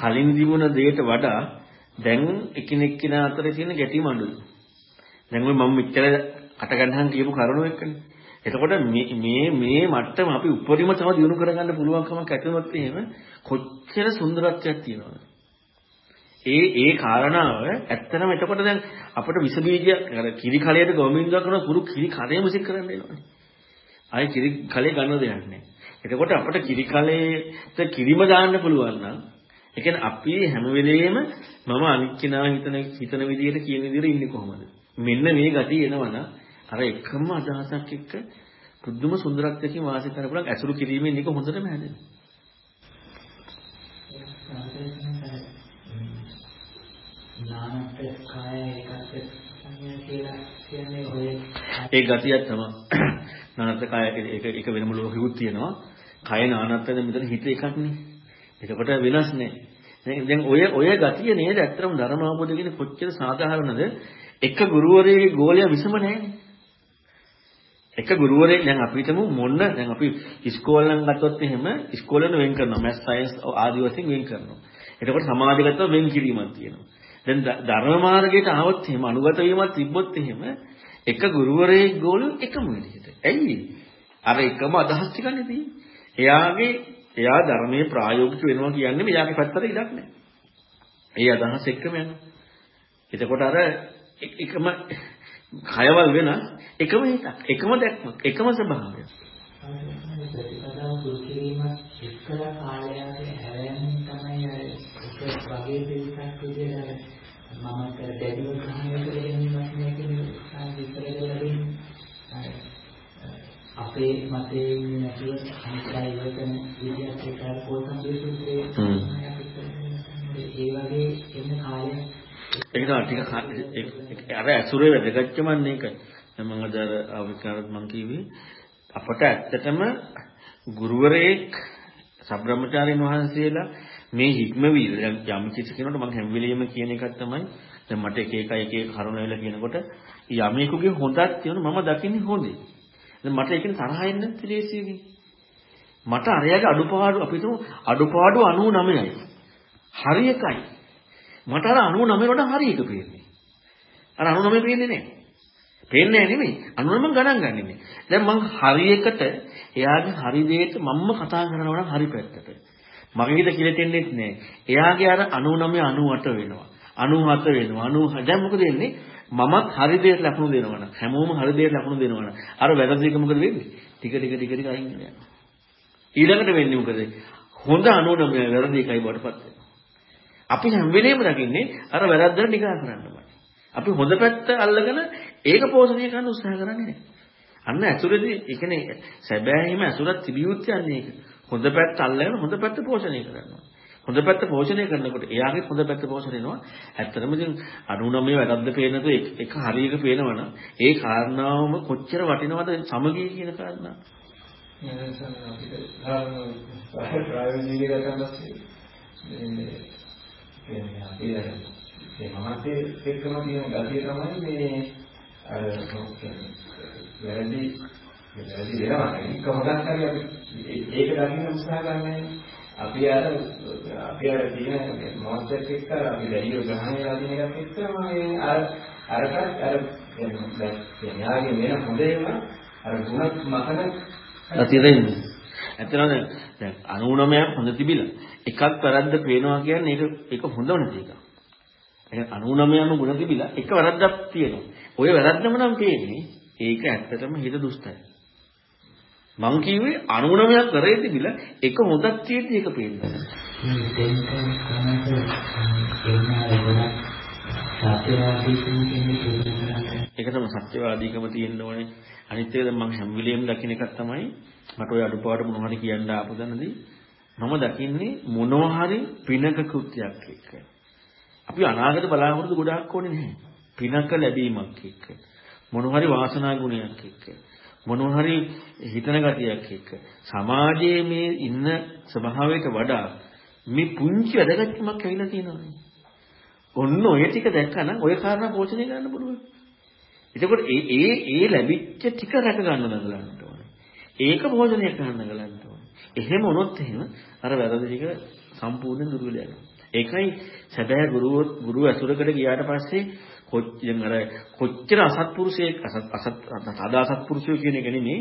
කලින් තිබුණ දෙයට වඩා දැන් එකිනෙක කෙනා අතර තියෙන ගැටීම අඩුයි. දැන් ඔය මම මෙච්චර කට ගන්නහන් කියපු කරුණු එක්කනේ. එතකොට මේ මේ මේ මට්ටම අපි උපරිම තව දියුණු කරගන්න පුළුවන්කමක් ඇති වුණොත් එහෙම කොච්චර සුන්දරත්වයක් තියෙනවද? ඒ ඒ කාරණාව ඇත්තටම එතකොට දැන් අපිට විස බීජ අර කිරි කලයට ගොමින්දා කරන පුරු කිරි කලයේ මුසික් කරන්න එනවනේ. ආයේ කිරි කලේ ගන්න දෙයක් නැහැ. එතකොට අපිට කිරි කලේට කිරිම දාන්න පුළුවන් නම් ඒ කියන්නේ අපි හැම වෙලෙම මම අනිත් කෙනා හිතන හිතන විදිහට කියන විදිහට ඉන්නේ කොහොමද? මෙන්න මේ ගතිය එනවනම් අර එකම අදහසක් එක්ක පුදුම සුන්දරත්වයකින් වාසය කරන්න පුළුවන් ඇසුරු කිරීමෙන් එක හොඳටම හැදෙනවා. නානත් කාය ඒකත් සංඥා කියලා කියන්නේ ඔය ඒ ගතියක් තමයි. නානත් කාය ඒක ඒක වෙනම ලෝකෙකුත් තියෙනවා. කය නානත්ද මෙතන හිත එකක්නේ. එතකොට වෙනස් නෑ. දැන් ඔය ඔය ගතිය නේද ඇත්තටම ධර්ම අවබෝධ කියන්නේ කොච්චර සාධාරණද? එක ගුරුවරයෙගේ ගෝලයා විසම නෑනේ. එක ගුරුවරයෙක් දැන් අපි හිතමු මොන්න දැන් අපි ඉස්කෝලෙන් ගත්තොත් එහෙම ඉස්කෝලෙන් වෙන් කරනවා. මැත් සයන්ස් ආදි වශයෙන් වෙන් කරනවා. එතකොට සමාජගතව වෙන් කිරීමක් තියෙනවා. දැන් ධර්ම මාර්ගයට ආවොත් එහෙම අනුගත වීමක් තිබ්බොත් එහෙම එක ගුරුවරයෙක් ගෝල එකම විදිහට. ඇයි? අර එකම අදහස් ටිකනේ තියෙන්නේ. එයාගේ එයා ධර්මයේ ප්‍රායෝගික වෙනවා කියන්නේ මෙයාගේ පැත්තට ඉඩක් නැහැ. ඒ අදහස් එක්කම යනවා. එතකොට අර එකම කයවල් වෙන එකම හිතක්, එකම දැක්මක්, එකම ස්වභාවය. ප්‍රතිපදාව දුරු කිරීමත් එක්කලා කාලයකට හැරෙන්නේ තමයි අර එක වගේ දෙයක් විදියට මම කර දෙවිව ග්‍රහණය කරගැනීමක් මේක විස්තර කරලා දෙන්නේ. අපේ මතේ නැතුව අනිත්‍යය ඉවතන විදිහට ඒක පොතම් දෙසුත්‍රේ ඒ වගේ එන්න කාලයක් ඒක තමයි ටික අර ඇසුරේ වැදගත්කමන්නේ ඒක. දැන් මම අද අවිකාරත් මං කිව්වේ අපට ඇත්තටම ගුරුවරයෙක් සබ්‍රහ්මචාරින් වහන්සේලා මේ හික්මවීම දැන් යම් කිසි කෙනෙකුට මම හැම වෙලෙම කියන එකක් තමයි දැන් මට එක එක එක එක කරුණ වෙලා කියනකොට යමෙකුගේ හොඳක් තියෙන මම දකින්නේ හොඳේ. දැන් මට ඒකෙන් තරහ එන්නේ නැති ලේසියෙන්නේ. මට අරයාගේ අඩුපාඩු අපි හිතමු අඩුපාඩු 99යි. හරි එකයි. මට අර 99 වඩා හරි එක පේන්නේ. අර 99 පේන්නේ නැහැ. පේන්නේ නැහැ නෙමෙයි. 99 ගණන් ගන්නෙ නේ. දැන් මං හරි එකට එයාගේ හරි දෙයට මම්ම කතා කරනවා නම් හරි පැත්තට. මගේ හිත කියලා දෙන්නෙත් නැහැ. එයාගේ අර 99 98 වෙනවා. 97 වෙනවා. 90 දැන් මොකද වෙන්නේ? මමත් හරි දෙයට ලකුණු දෙනවනම් හැමෝම හරි දෙයට ලකුණු දෙනවනම් අර වැරදි එක මොකද වෙන්නේ? ටික ටික ටික ටික අයින් වෙනවා. ඊළඟට වෙන්නේ මොකද? හොඳ 99 වැරදි එකයි බඩපත් වෙනවා. අපි හැම වෙලේම දකින්නේ අර වැරද්දට නිගා කරන්නමයි. අපි හොඳ පැත්ත අල්ලගෙන ඒක පෝෂණය කරන්න උත්සාහ කරන්නේ නැහැ. අන්න ඇසුරේදී ඒ කියන්නේ සැබෑම ඇසුරක් තිබියුත් යන්නේ ඒක. හොඳ පැත්ත අල්ලගෙන හොඳ පැත්ත පෝෂණය කරනවා. හොඳ පැත්ත පෝෂණය කරනකොට එයාගේ හොඳ පැත්ත පෝෂණය වෙනවා. ඇත්තටම ඉතින් 99 වැරද්ද පේනතු එක හරියක පේනවනම් ඒ කාරණාවම කොච්චර වටිනවද සමගිය කියන කාරණා. නේද අපිට ප්‍රායෝගික ජීවිතය ගත්තම කියන්නේ අපි අර මේ මහත්යේ එක්කම තියෙන ගතිය තමයි මේ අර වැරදි වැරදි වෙනවා ඒක හොදක් හරි අපි ඒක දකින්න උත්සාහ කරන්නේ අපි අර අපි අර තියෙන මොහොතක් එක්ක අපි දැඩිව ග්‍රහණය කරලා තියෙන එකත් එක්කම මේ අර අරකට අර කියන්නේ යාගේ වෙන හොඳේම අර ගුණ මතන අතිරින් ඇත්තටම දැන් 99ක් හොඳ තිබිලා එකක් වැරද්ද පේනවා කියන්නේ ඒක ඒක හොඳ නැති එකක්. ඒක 99 අනු ගුණ තිබිලා එක වැරද්දක් තියෙනවා. ওই වැරද්දම නම් තියෙන්නේ ඒක ඇත්තටම හිත දුස්තයි. මං කිව්වේ 99ක් කරේ තිබිලා එක හොඳක් තියෙද්දි ඒක පේන්නේ ඒක තමයි සත්‍යවාදීකම තියෙන්න ඕනේ. අනිත් එක මම හැම වෙලෙම දකින්න එකක් තමයි මට ওই අඩුපාඩු මොනවා හරි කියන්න ආපු දනදී මම දකින්නේ මොනවා හරි පිනක කෘත්‍යයක් එක්ක. අපි අනාගත බලාපොරොත්තු ගොඩාක් ඕනේ නැහැ. පිනක ලැබීමක් එක්ක. මොනවා හරි වාසනා ගුණයක් එක්ක. මොනවා හරි හිතන ගතියක් එක්ක. සමාජයේ මේ ඉන්න ස්වභාවයට වඩා මේ පුංචි වැදගත්කමක් ඇවිල්ලා තියෙනවා. ඔන්න ඔය ටික දැක්කම ඔය කාරණා පෝෂණය කරන්න පුළුවන්. එතකොට ඒ ඒ ඒ ලැබිච්ච ටික රැක ගන්න නගලන්න ඕනේ. ඒක පෝෂණය කරන්න නගලන්න ඕනේ. එහෙම වුණොත් එහෙම අර වැරදි ටික සම්පූර්ණයෙන් දුර වෙලා යනවා. ඒකයි සැබෑ ගුරු ගුරු ඇසුරකට ගියාට පස්සේ කොච්චර අර කොච්චර අසත්පුරුෂයෙක් අසත් අසත් අදාසත්පුරුෂයෝ කියන එක නෙමෙයි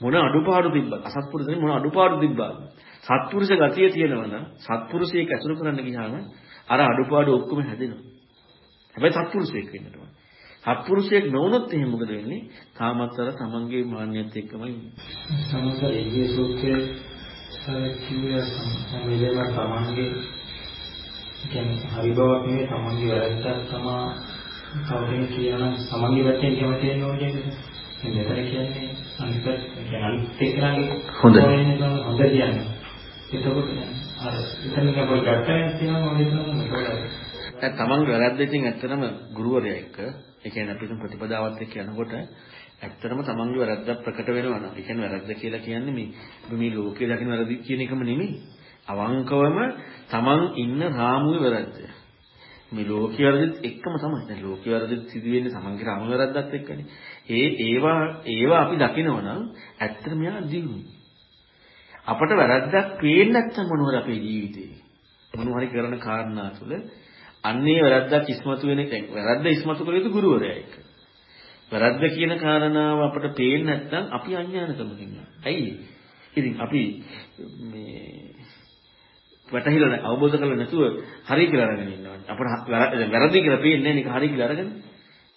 මොන අඩුපාඩු තිබ්බත් අසත්පුරුෂනේ මොන අඩුපාඩු තිබ්බත් සත්පුරුෂ ගතිය තියෙනවා නම් සත්පුරුෂයෙක් ඇසුරු කරන්න ගියාම අර අඩුපාඩු ඔක්කොම හැදෙනවා. හැබැයි සත්පුරුෂයෙක් වෙන්න ඕන. සත්පුරුෂයෙක් නොවුනොත් එහෙනම් මොකද වෙන්නේ? තාමත් අර තමන්ගේ මාන්නයත් එක්කම ඉන්නේ. සමහර ඒ සූත්‍රයේ කිව්වේ සම්මේලම තමන්ගේ කියන්නේ හරි බවක් නෙවෙයි තමන්ගේ වැරද්දක් තමා කවුරුන් කියනවා තමන්ගේ වැටෙන් කැමති වෙන ඕනේ කියන්නේ. මෙතන කියන්නේ අනිත් කියන්නේ අනිත් එක්කනගේ හොඳ හොඳ කියන්නේ. එතකොට අර එතන කවුරු ගැටයක් තියෙනවා මොකද හිතනවා දැන් තමන්ගේ වැරද්ද ඉතින් ඇත්තටම ගුරුවරයා එක්ක ඒ කියන්නේ අපි තුන් ප්‍රතිපදාවත් එක්ක යනකොට ඇත්තටම තමන්ගේ වැරද්දක් ප්‍රකට වෙනවා නම් ඒ කියන්නේ වැරද්ද කියලා කියන්නේ මේ මේ ලෝකේ දකින්න වැරදි කියන එකම නෙමෙයි. අවංකවම තමන් ඉන්න රාමුවේ වැරද්ද මේ ලෝකයේ වැරදිත් එක්කම තමයි දැන් ලෝකයේ වැරදිත් සිදු වෙන්නේ තමන්ගේ රාමුවේ වැරද්දත් එක්කනේ ඒ ඒවා ඒවා අපි දකිනවා නම් ඇත්තටම යා දිනුයි අපට වැරද්දක් පේන්නේ නැත්නම් මොනවද අපේ ජීවිතේ මොනවහරි කරන කාරණා තුළ අන්නේ වැරද්දක් ඉස්මතු වෙන එක වැරද්ද ඉස්මතු කළ යුතු ගුරුවරයා එක්ක. වැරද්ද කියන කාරණාව අපට පේන්නේ නැත්නම් අපි අඥානකමකින් යනවා. ඇයි? ඉතින් අපි මේ වැටහිලා අවබෝධ කරලා නැතුව හරි කියලා අරගෙන ඉන්නවා. අපට වැරදි කියලා පේන්නේ නැහැ හරි කියලා අරගෙන.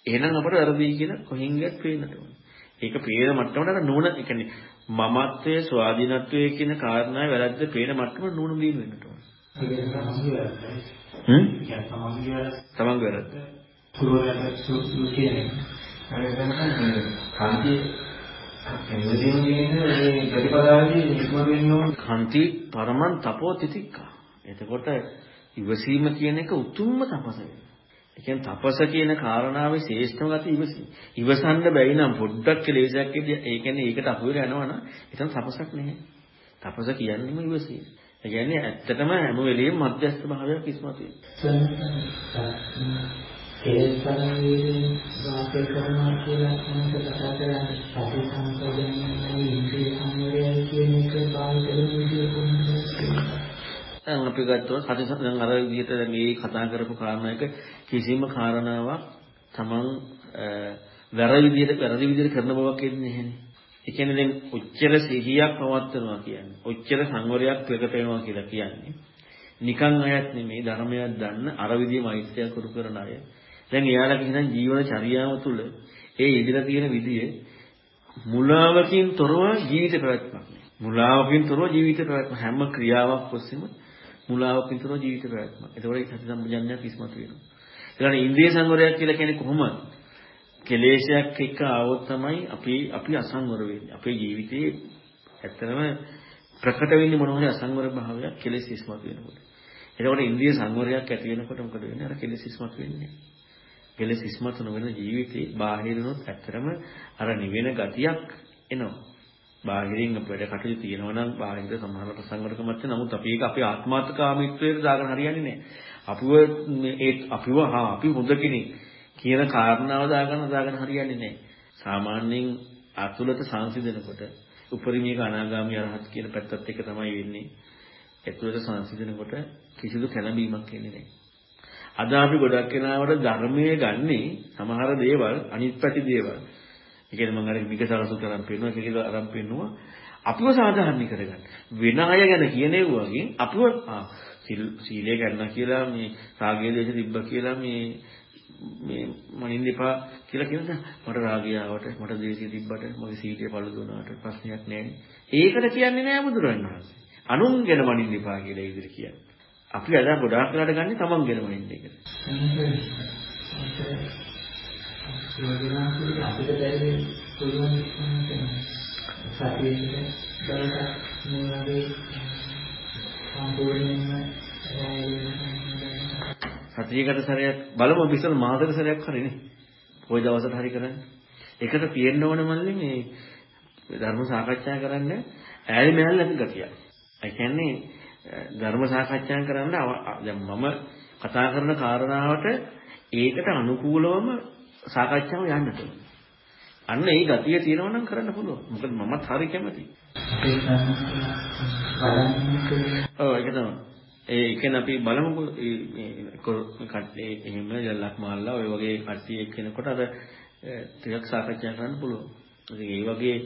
එහෙනම් අපට වැරදි කියලා කොහෙන්වත් පේන්නට ඕන. ඒක පේන මට්ටමට අර නෝන ඒ කියන්නේ මමත්වයේ ස්වාධීනත්වයේ කියන කාරණාවේ වැරද්ද පේන මට්ටමට නෝන දීන වෙන්නට ඕන. තමන්ගේ වැරද්ද. පුරවැරද්ද සුසු කියන්නේ. අර වෙනකන් කන්ති එමුදින් කියන්නේ මේ ප්‍රතිපදාවේදී ඉක්ම වෙන්න ඕන. කන්ති පරමං තපෝ තිතික්කා. එතකොට ඉවසීම කියන එක උතුම්ම තපස වෙනවා. ඒ කියන්නේ තපස කියන කාරණාවේ ශ්‍රේෂ්ඨම ගති ඉවසීම. ඉවසන්න බැරි නම් පොඩ්ඩක් කෙලෙසයක් කියන්නේ ඒ කියන්නේ ඒකට අහු වෙලා යනවනම් එතන තපසක් නැහැ. තපස කියන්නේම ඉවසීම. ඒ කියන්නේ ඇත්තටම හැම වෙලෙම මධ්‍යස්ථ භාවයක් ඉස්මතු වෙනවා. කෙලෙස් පරිවේදයෙන් වාසය කරනවා කියලා මොනවද කතා කරන්නේ? සති සම්පෝදනයයි ඉන්ද්‍රිය සංවරයයි කියන එක බාහිර විදිහට කොහොමද දැන් අපි ගත්තොත් සති දැන් අර විදිහට දැන් මේ කතා කරපු කාරණාවක කිසිම කාරණාවක් Taman වැරදි විදිහට වැරදි විදිහට කරන බවක් එන්නේ නැහැනේ. ඒ කියන්නේ දැන් ඔච්චර සිහියක් පවත්වනවා කියන්නේ ඔච්චර සංවරයක් ප්‍රකට වෙනවා කියලා කියන්නේ නිකන් අයත් නෙමෙයි ධර්මයක් දන්න අර විදිහේ මෛත්‍රිය කරු කරන අය. දැන් එයාලා කියන ජීවන චර්යාව තුළ ඒ ඉදිරිය තියෙන විදිහේ මුලාවකින් තොරව ජීවිත පැවැත්මක්. මුලාවකින් තොරව ජීවිත පැවැත්ම හැම ක්‍රියාවක් ඔස්සේම මුලාවකින් තොරව ජීවිත පැවැත්මක්. ඒතකොට ඒ සති සම්පජඤ්ඤයක් ඉස්මතු වෙනවා. ඊළඟ ඉන්ද්‍රිය සංවරයක් කියලා කියන්නේ කොහොමද? කෙලේශයක් එක්ක ආවොත් තමයි අපි අපි අසංවර වෙන්නේ. අපේ ජීවිතේ ඇත්තම ප්‍රකට වෙන්නේ මොන හරි අසංවර භාවයක් කෙලෙස් ඉස්මතු වෙනකොට. එතකොට ඉන්ද්‍රිය සංවරයක් ඇති වෙනකොට මොකද වෙන්නේ? අර කෙලෙස් ඉස්මතු වෙන්නේ. කෙලෙස් ඉස්මතු නොවන ජීවිතේ බාහිරිනුත් ඇත්තටම අර නිවෙන ගතියක් එනවා. බාහිරින් අපේ වැඩ කටයුතු තියෙනවා නම් බාහිර සමානට සංවරකමත් නමුත් අපි ඒක අපේ ආත්මාර්ථකාමීත්වයට දාගෙන හරියන්නේ නැහැ. අපිව ඒ අපිව හා අපි හොඳ කෙනෙක් කියන කාරණාව දාගන්න දාගන්න හරියන්නේ නැහැ. සාමාන්‍යයෙන් අතුලත සංසිඳනකොට උපරිමයක අනාගාමී අරහත් කියන පැත්තත් එක තමයි වෙන්නේ. ඇතුළත සංසිඳනකොට කිසිදු කැළඹීමක් එන්නේ නැහැ. අද අපි ගොඩක් කෙනාවට ධර්මයේ ගන්නේ සමහර දේවල් අනිත් පැති දේවල්. ඒ කියන්නේ මම අර විකසලසු කරන් පෙන්නවා කියලා අරන් පෙන්නවා. අපිව සාධාරණ කරගන්න. වෙන අය ගැන කියනෙව්වගේ අපිව සීලය ගන්න කියලා මේ රාගයේ දේශ තිබ්බ කියලා මේ මේ මනින්න එපා කියලා කියනවා මට රාගය ආවට මට දේශය තිබ්බට මගේ සීලය පළු දුනාට ප්‍රශ්නයක් නැහැ. ඒකට කියන්නේ නෑ බුදුරජාණන් වහන්සේ. අනුන් ගැන මනින්න එපා කියලා ඉදිරි කියන්නේ. අපි අද ගොඩාක් වෙලාට ගන්නේ තමන් ගැන මනින්න එකට. අපිට බැරි පුළුවන් සතියේ බලක මොනවාගේ සම්පූර්ණයෙන්ම සතියකට සැරයක් බලමු අපි ඉස්සෙල්ලා මාසෙක සැරයක් හරිනේ. කොයි දවසට හරි කරන්නේ. එකට තියෙන්න ඕන මල්ලි මේ ධර්ම සාකච්ඡා කරන්න ඈලි මෑල්ල නැති ගතිය. ඒ කියන්නේ ධර්ම සාකච්ඡා කරන්න දැන් මම කතා කරන කාරණාවට ඒකට අනුකූලවම සාකච්ඡාව යන්න ඕනේ. අන්න ඒ ගතිය තියෙනවා නම් කරන්න පුළුවන්. මොකද මමත් හරි කැමතියි. ඔව් ඒක තමයි. ඒ කියන්නේ අපි බලමුකෝ මේ කට්ටිය එහෙම යල්ලක් මාල්ලා ඔය වගේ කට්ටිය එක්කෙනකොට අර ටිකක් සාකච්ඡා කරන්න පුළුවන්. ඉතින් ඒ වගේ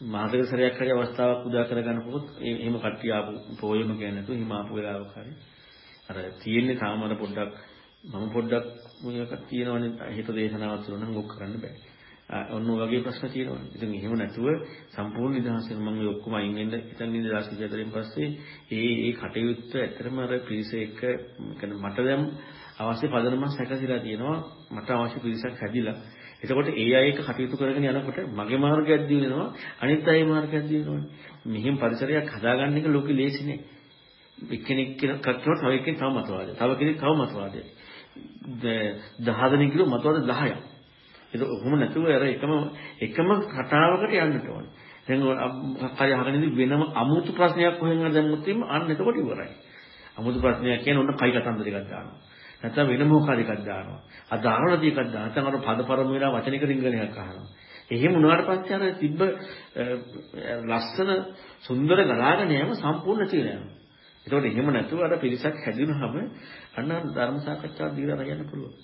මාසෙක සැරයක් හරි අවස්ථාවක් උදා කරගන්න පුළුවන්. එහෙම කට්ටිය ආපු පොයෙම කියන්නේ නැතුව හිම ආපු වෙලාවක හරි. අර තියෙන්නේ සාමාන්‍ය පොඩ්ඩක් මම පොඩ්ඩක් මොකක් තියෙනවනේ හිත දේශනාවක් තුන නම් ඔක් කරන්න බෑ. ඔන්න වගේ ප්‍රශ්න තියෙනවා. ඉතින් එහෙම නැතුව සම්පූර්ණ නිදහස් වෙන මම මේ ඔක්කොම අයින් වෙන්න ඉතින් නිදහස් විදිහටෙන් පස්සේ ඒ ඒ කටයුත්ත ඇත්තටම අර පිරිස එක්ක මට දැන් අවශ්‍ය පදනමක් සැකසීලා තියෙනවා. මට අවශ්‍ය පිරිසක් හැදිලා. එතකොට ඒ අය එක්ක කටයුතු කරගෙන යනකොට මගේ මාර්ගයක් දිනනවා අනිත් අය මාර්ගයක් දිනනවානේ. මෙහෙම පරිසරයක් හදාගන්න එක ලෝකෙ ලේසි නෑ. එක්කෙනෙක් කියන කච්චෝ තව එක්කෙනෙක් තව මතවාදය. තව කෙනෙක් තව මතවාදය. 10 දෙනෙක් කිලෝ මතවාද 10ක්. ඒක ඔහොම නැතුව අර එකම එකම කතාවකට යන්නට ඕනේ. දැන් මොකක් හරි අහගෙන ඉඳි වෙනම අමුතු ප්‍රශ්නයක් කොහෙන්ද දැම්මොත් එimhe අන්න එතකොට ඉවරයි. අමුතු ප්‍රශ්නයක් කියන්නේ ඔන්න කයි කතන්දර එකක් දානවා. නැත්නම් වෙන මොකක් හරි එකක් දානවා. අද අහනදී එකක් දානවා. නැත්නම් අර පද පරම වෙලා වචනික රිංගනයක් අහනවා. එහෙම වුණාට පස්සේ අර තිබ්බ ලස්සන සුන්දර ගලාගෙන යෑම සම්පූර්ණ කියලා යනවා. ඒකෝට එහෙම නැතුව අර පිරිසක් හැදුනහම අන්න ධර්ම සාකච්ඡාවක් දීලා යන්න පුළුවන්.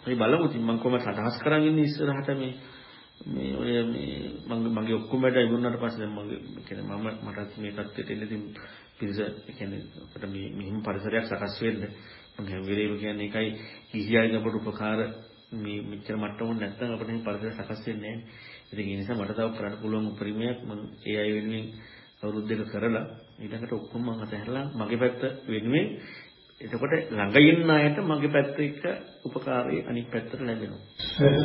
අපි බලමු ඉතින් මම කොහොමද අදහස් කරන් ඉන්නේ ඉස්සරහට මේ මේ ඔය මේ මගේ මගේ ඔක්කොම වැඩ ඉවරනට පස්සේ දැන් මගේ කියන්නේ මම මටත් මේ තත්ත්වයට එන්න ඉතින් පිරිස කියන්නේ අපිට මේ මෙහිම පරිසරයක් සකස් වෙන්න මම හැම වෙලේම කියන්නේ ඒකයි ගිහියන් අපට උපකාර මේ මෙච්චර මට්ටමක් නැත්නම් අපිට මේ පරිසර සකස් වෙන්නේ නැහැ. ඉතින් ඒ නිසා මට තව කරන්න පුළුවන් උපරිමයක් මම ඒ අය වෙනුවෙන් අවුරුදු දෙක කරලා ඊළඟට ඔක්කොම මම අතහැරලා මගේ පැත්ත වෙනුවෙන් එතකොට ළඟ ඉන්න අයට මගේ පැත්ත එක්ක උපකාරී අනිත් පැත්තට ලැබෙනවා. ඒක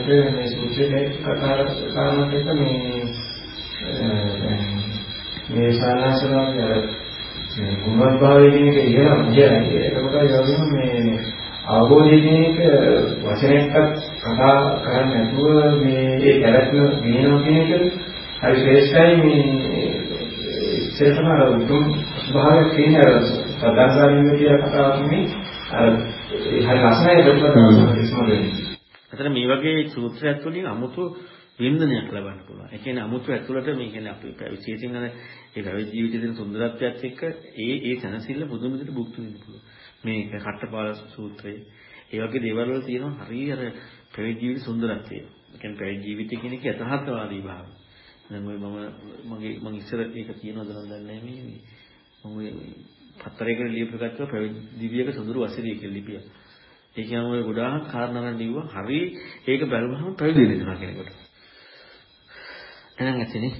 තමයි මේ සූත්‍රයේ කතා කරනකොට එක මේ මේ සානාසනාවේ මේ කුමත් භාවයේ කියන එක ඉගෙනම කියන්නේ. එතකොට ඒ වගේම මේ අවබෝධය කියන එක වචනයක්වත් කතා කරන්නේ නැතුව මේ ඒ කැරක්ටර් ගේනවා කියන එක හරි ශ්‍රේෂ්ඨයි මේ ඉස්සරහම උතුම් භාවයක් තියෙන අර සදාසාරින් කියන කතාවකින් අර හරි ලස්සනයි ඉස්මතු එතන මේ වගේ සූත්‍රයක් තුළින් 아무තු වින්දනයක් ලබන්න පුළුවන්. ඒ කියන්නේ 아무තු ඇතුළට මේ කියන්නේ අපි විශේෂයෙන් අර ඒ පැවිදි ජීවිතයේ තියෙන සුන්දරත්වයත් එක්ක ඒ ඒ සනසිල්ල පුදුම විදිහට භුක්ති විඳින්න පුළුවන්. මේක කට්ටපාල සූත්‍රය. ඒ වගේ දේවල් වල තියෙනවා හරිය අර පැවිදි ජීවිත සුන්දරත්වය. ඒ කියන්නේ පැවිදි ජීවිතය කියන එක යථාර්ථවාදී භාවය. දැන් ඔය මම මගේ මම ඉස්සර ඒක කියනවද නම් දන්නේ නැහැ මේ මම ඔය පත්තරයකට ලියපු එකක් පැවිදි දිවියක සුදුරු වසිරිය කියලා ලිපියක්. ඒ කියන්නේ ඔය ගොඩාක් කාරණා ලිව්වා හරි ඒක බැලුවහම පැවිදි වෙනවා කෙනෙකුට. එහෙනම් ඇත්තනේ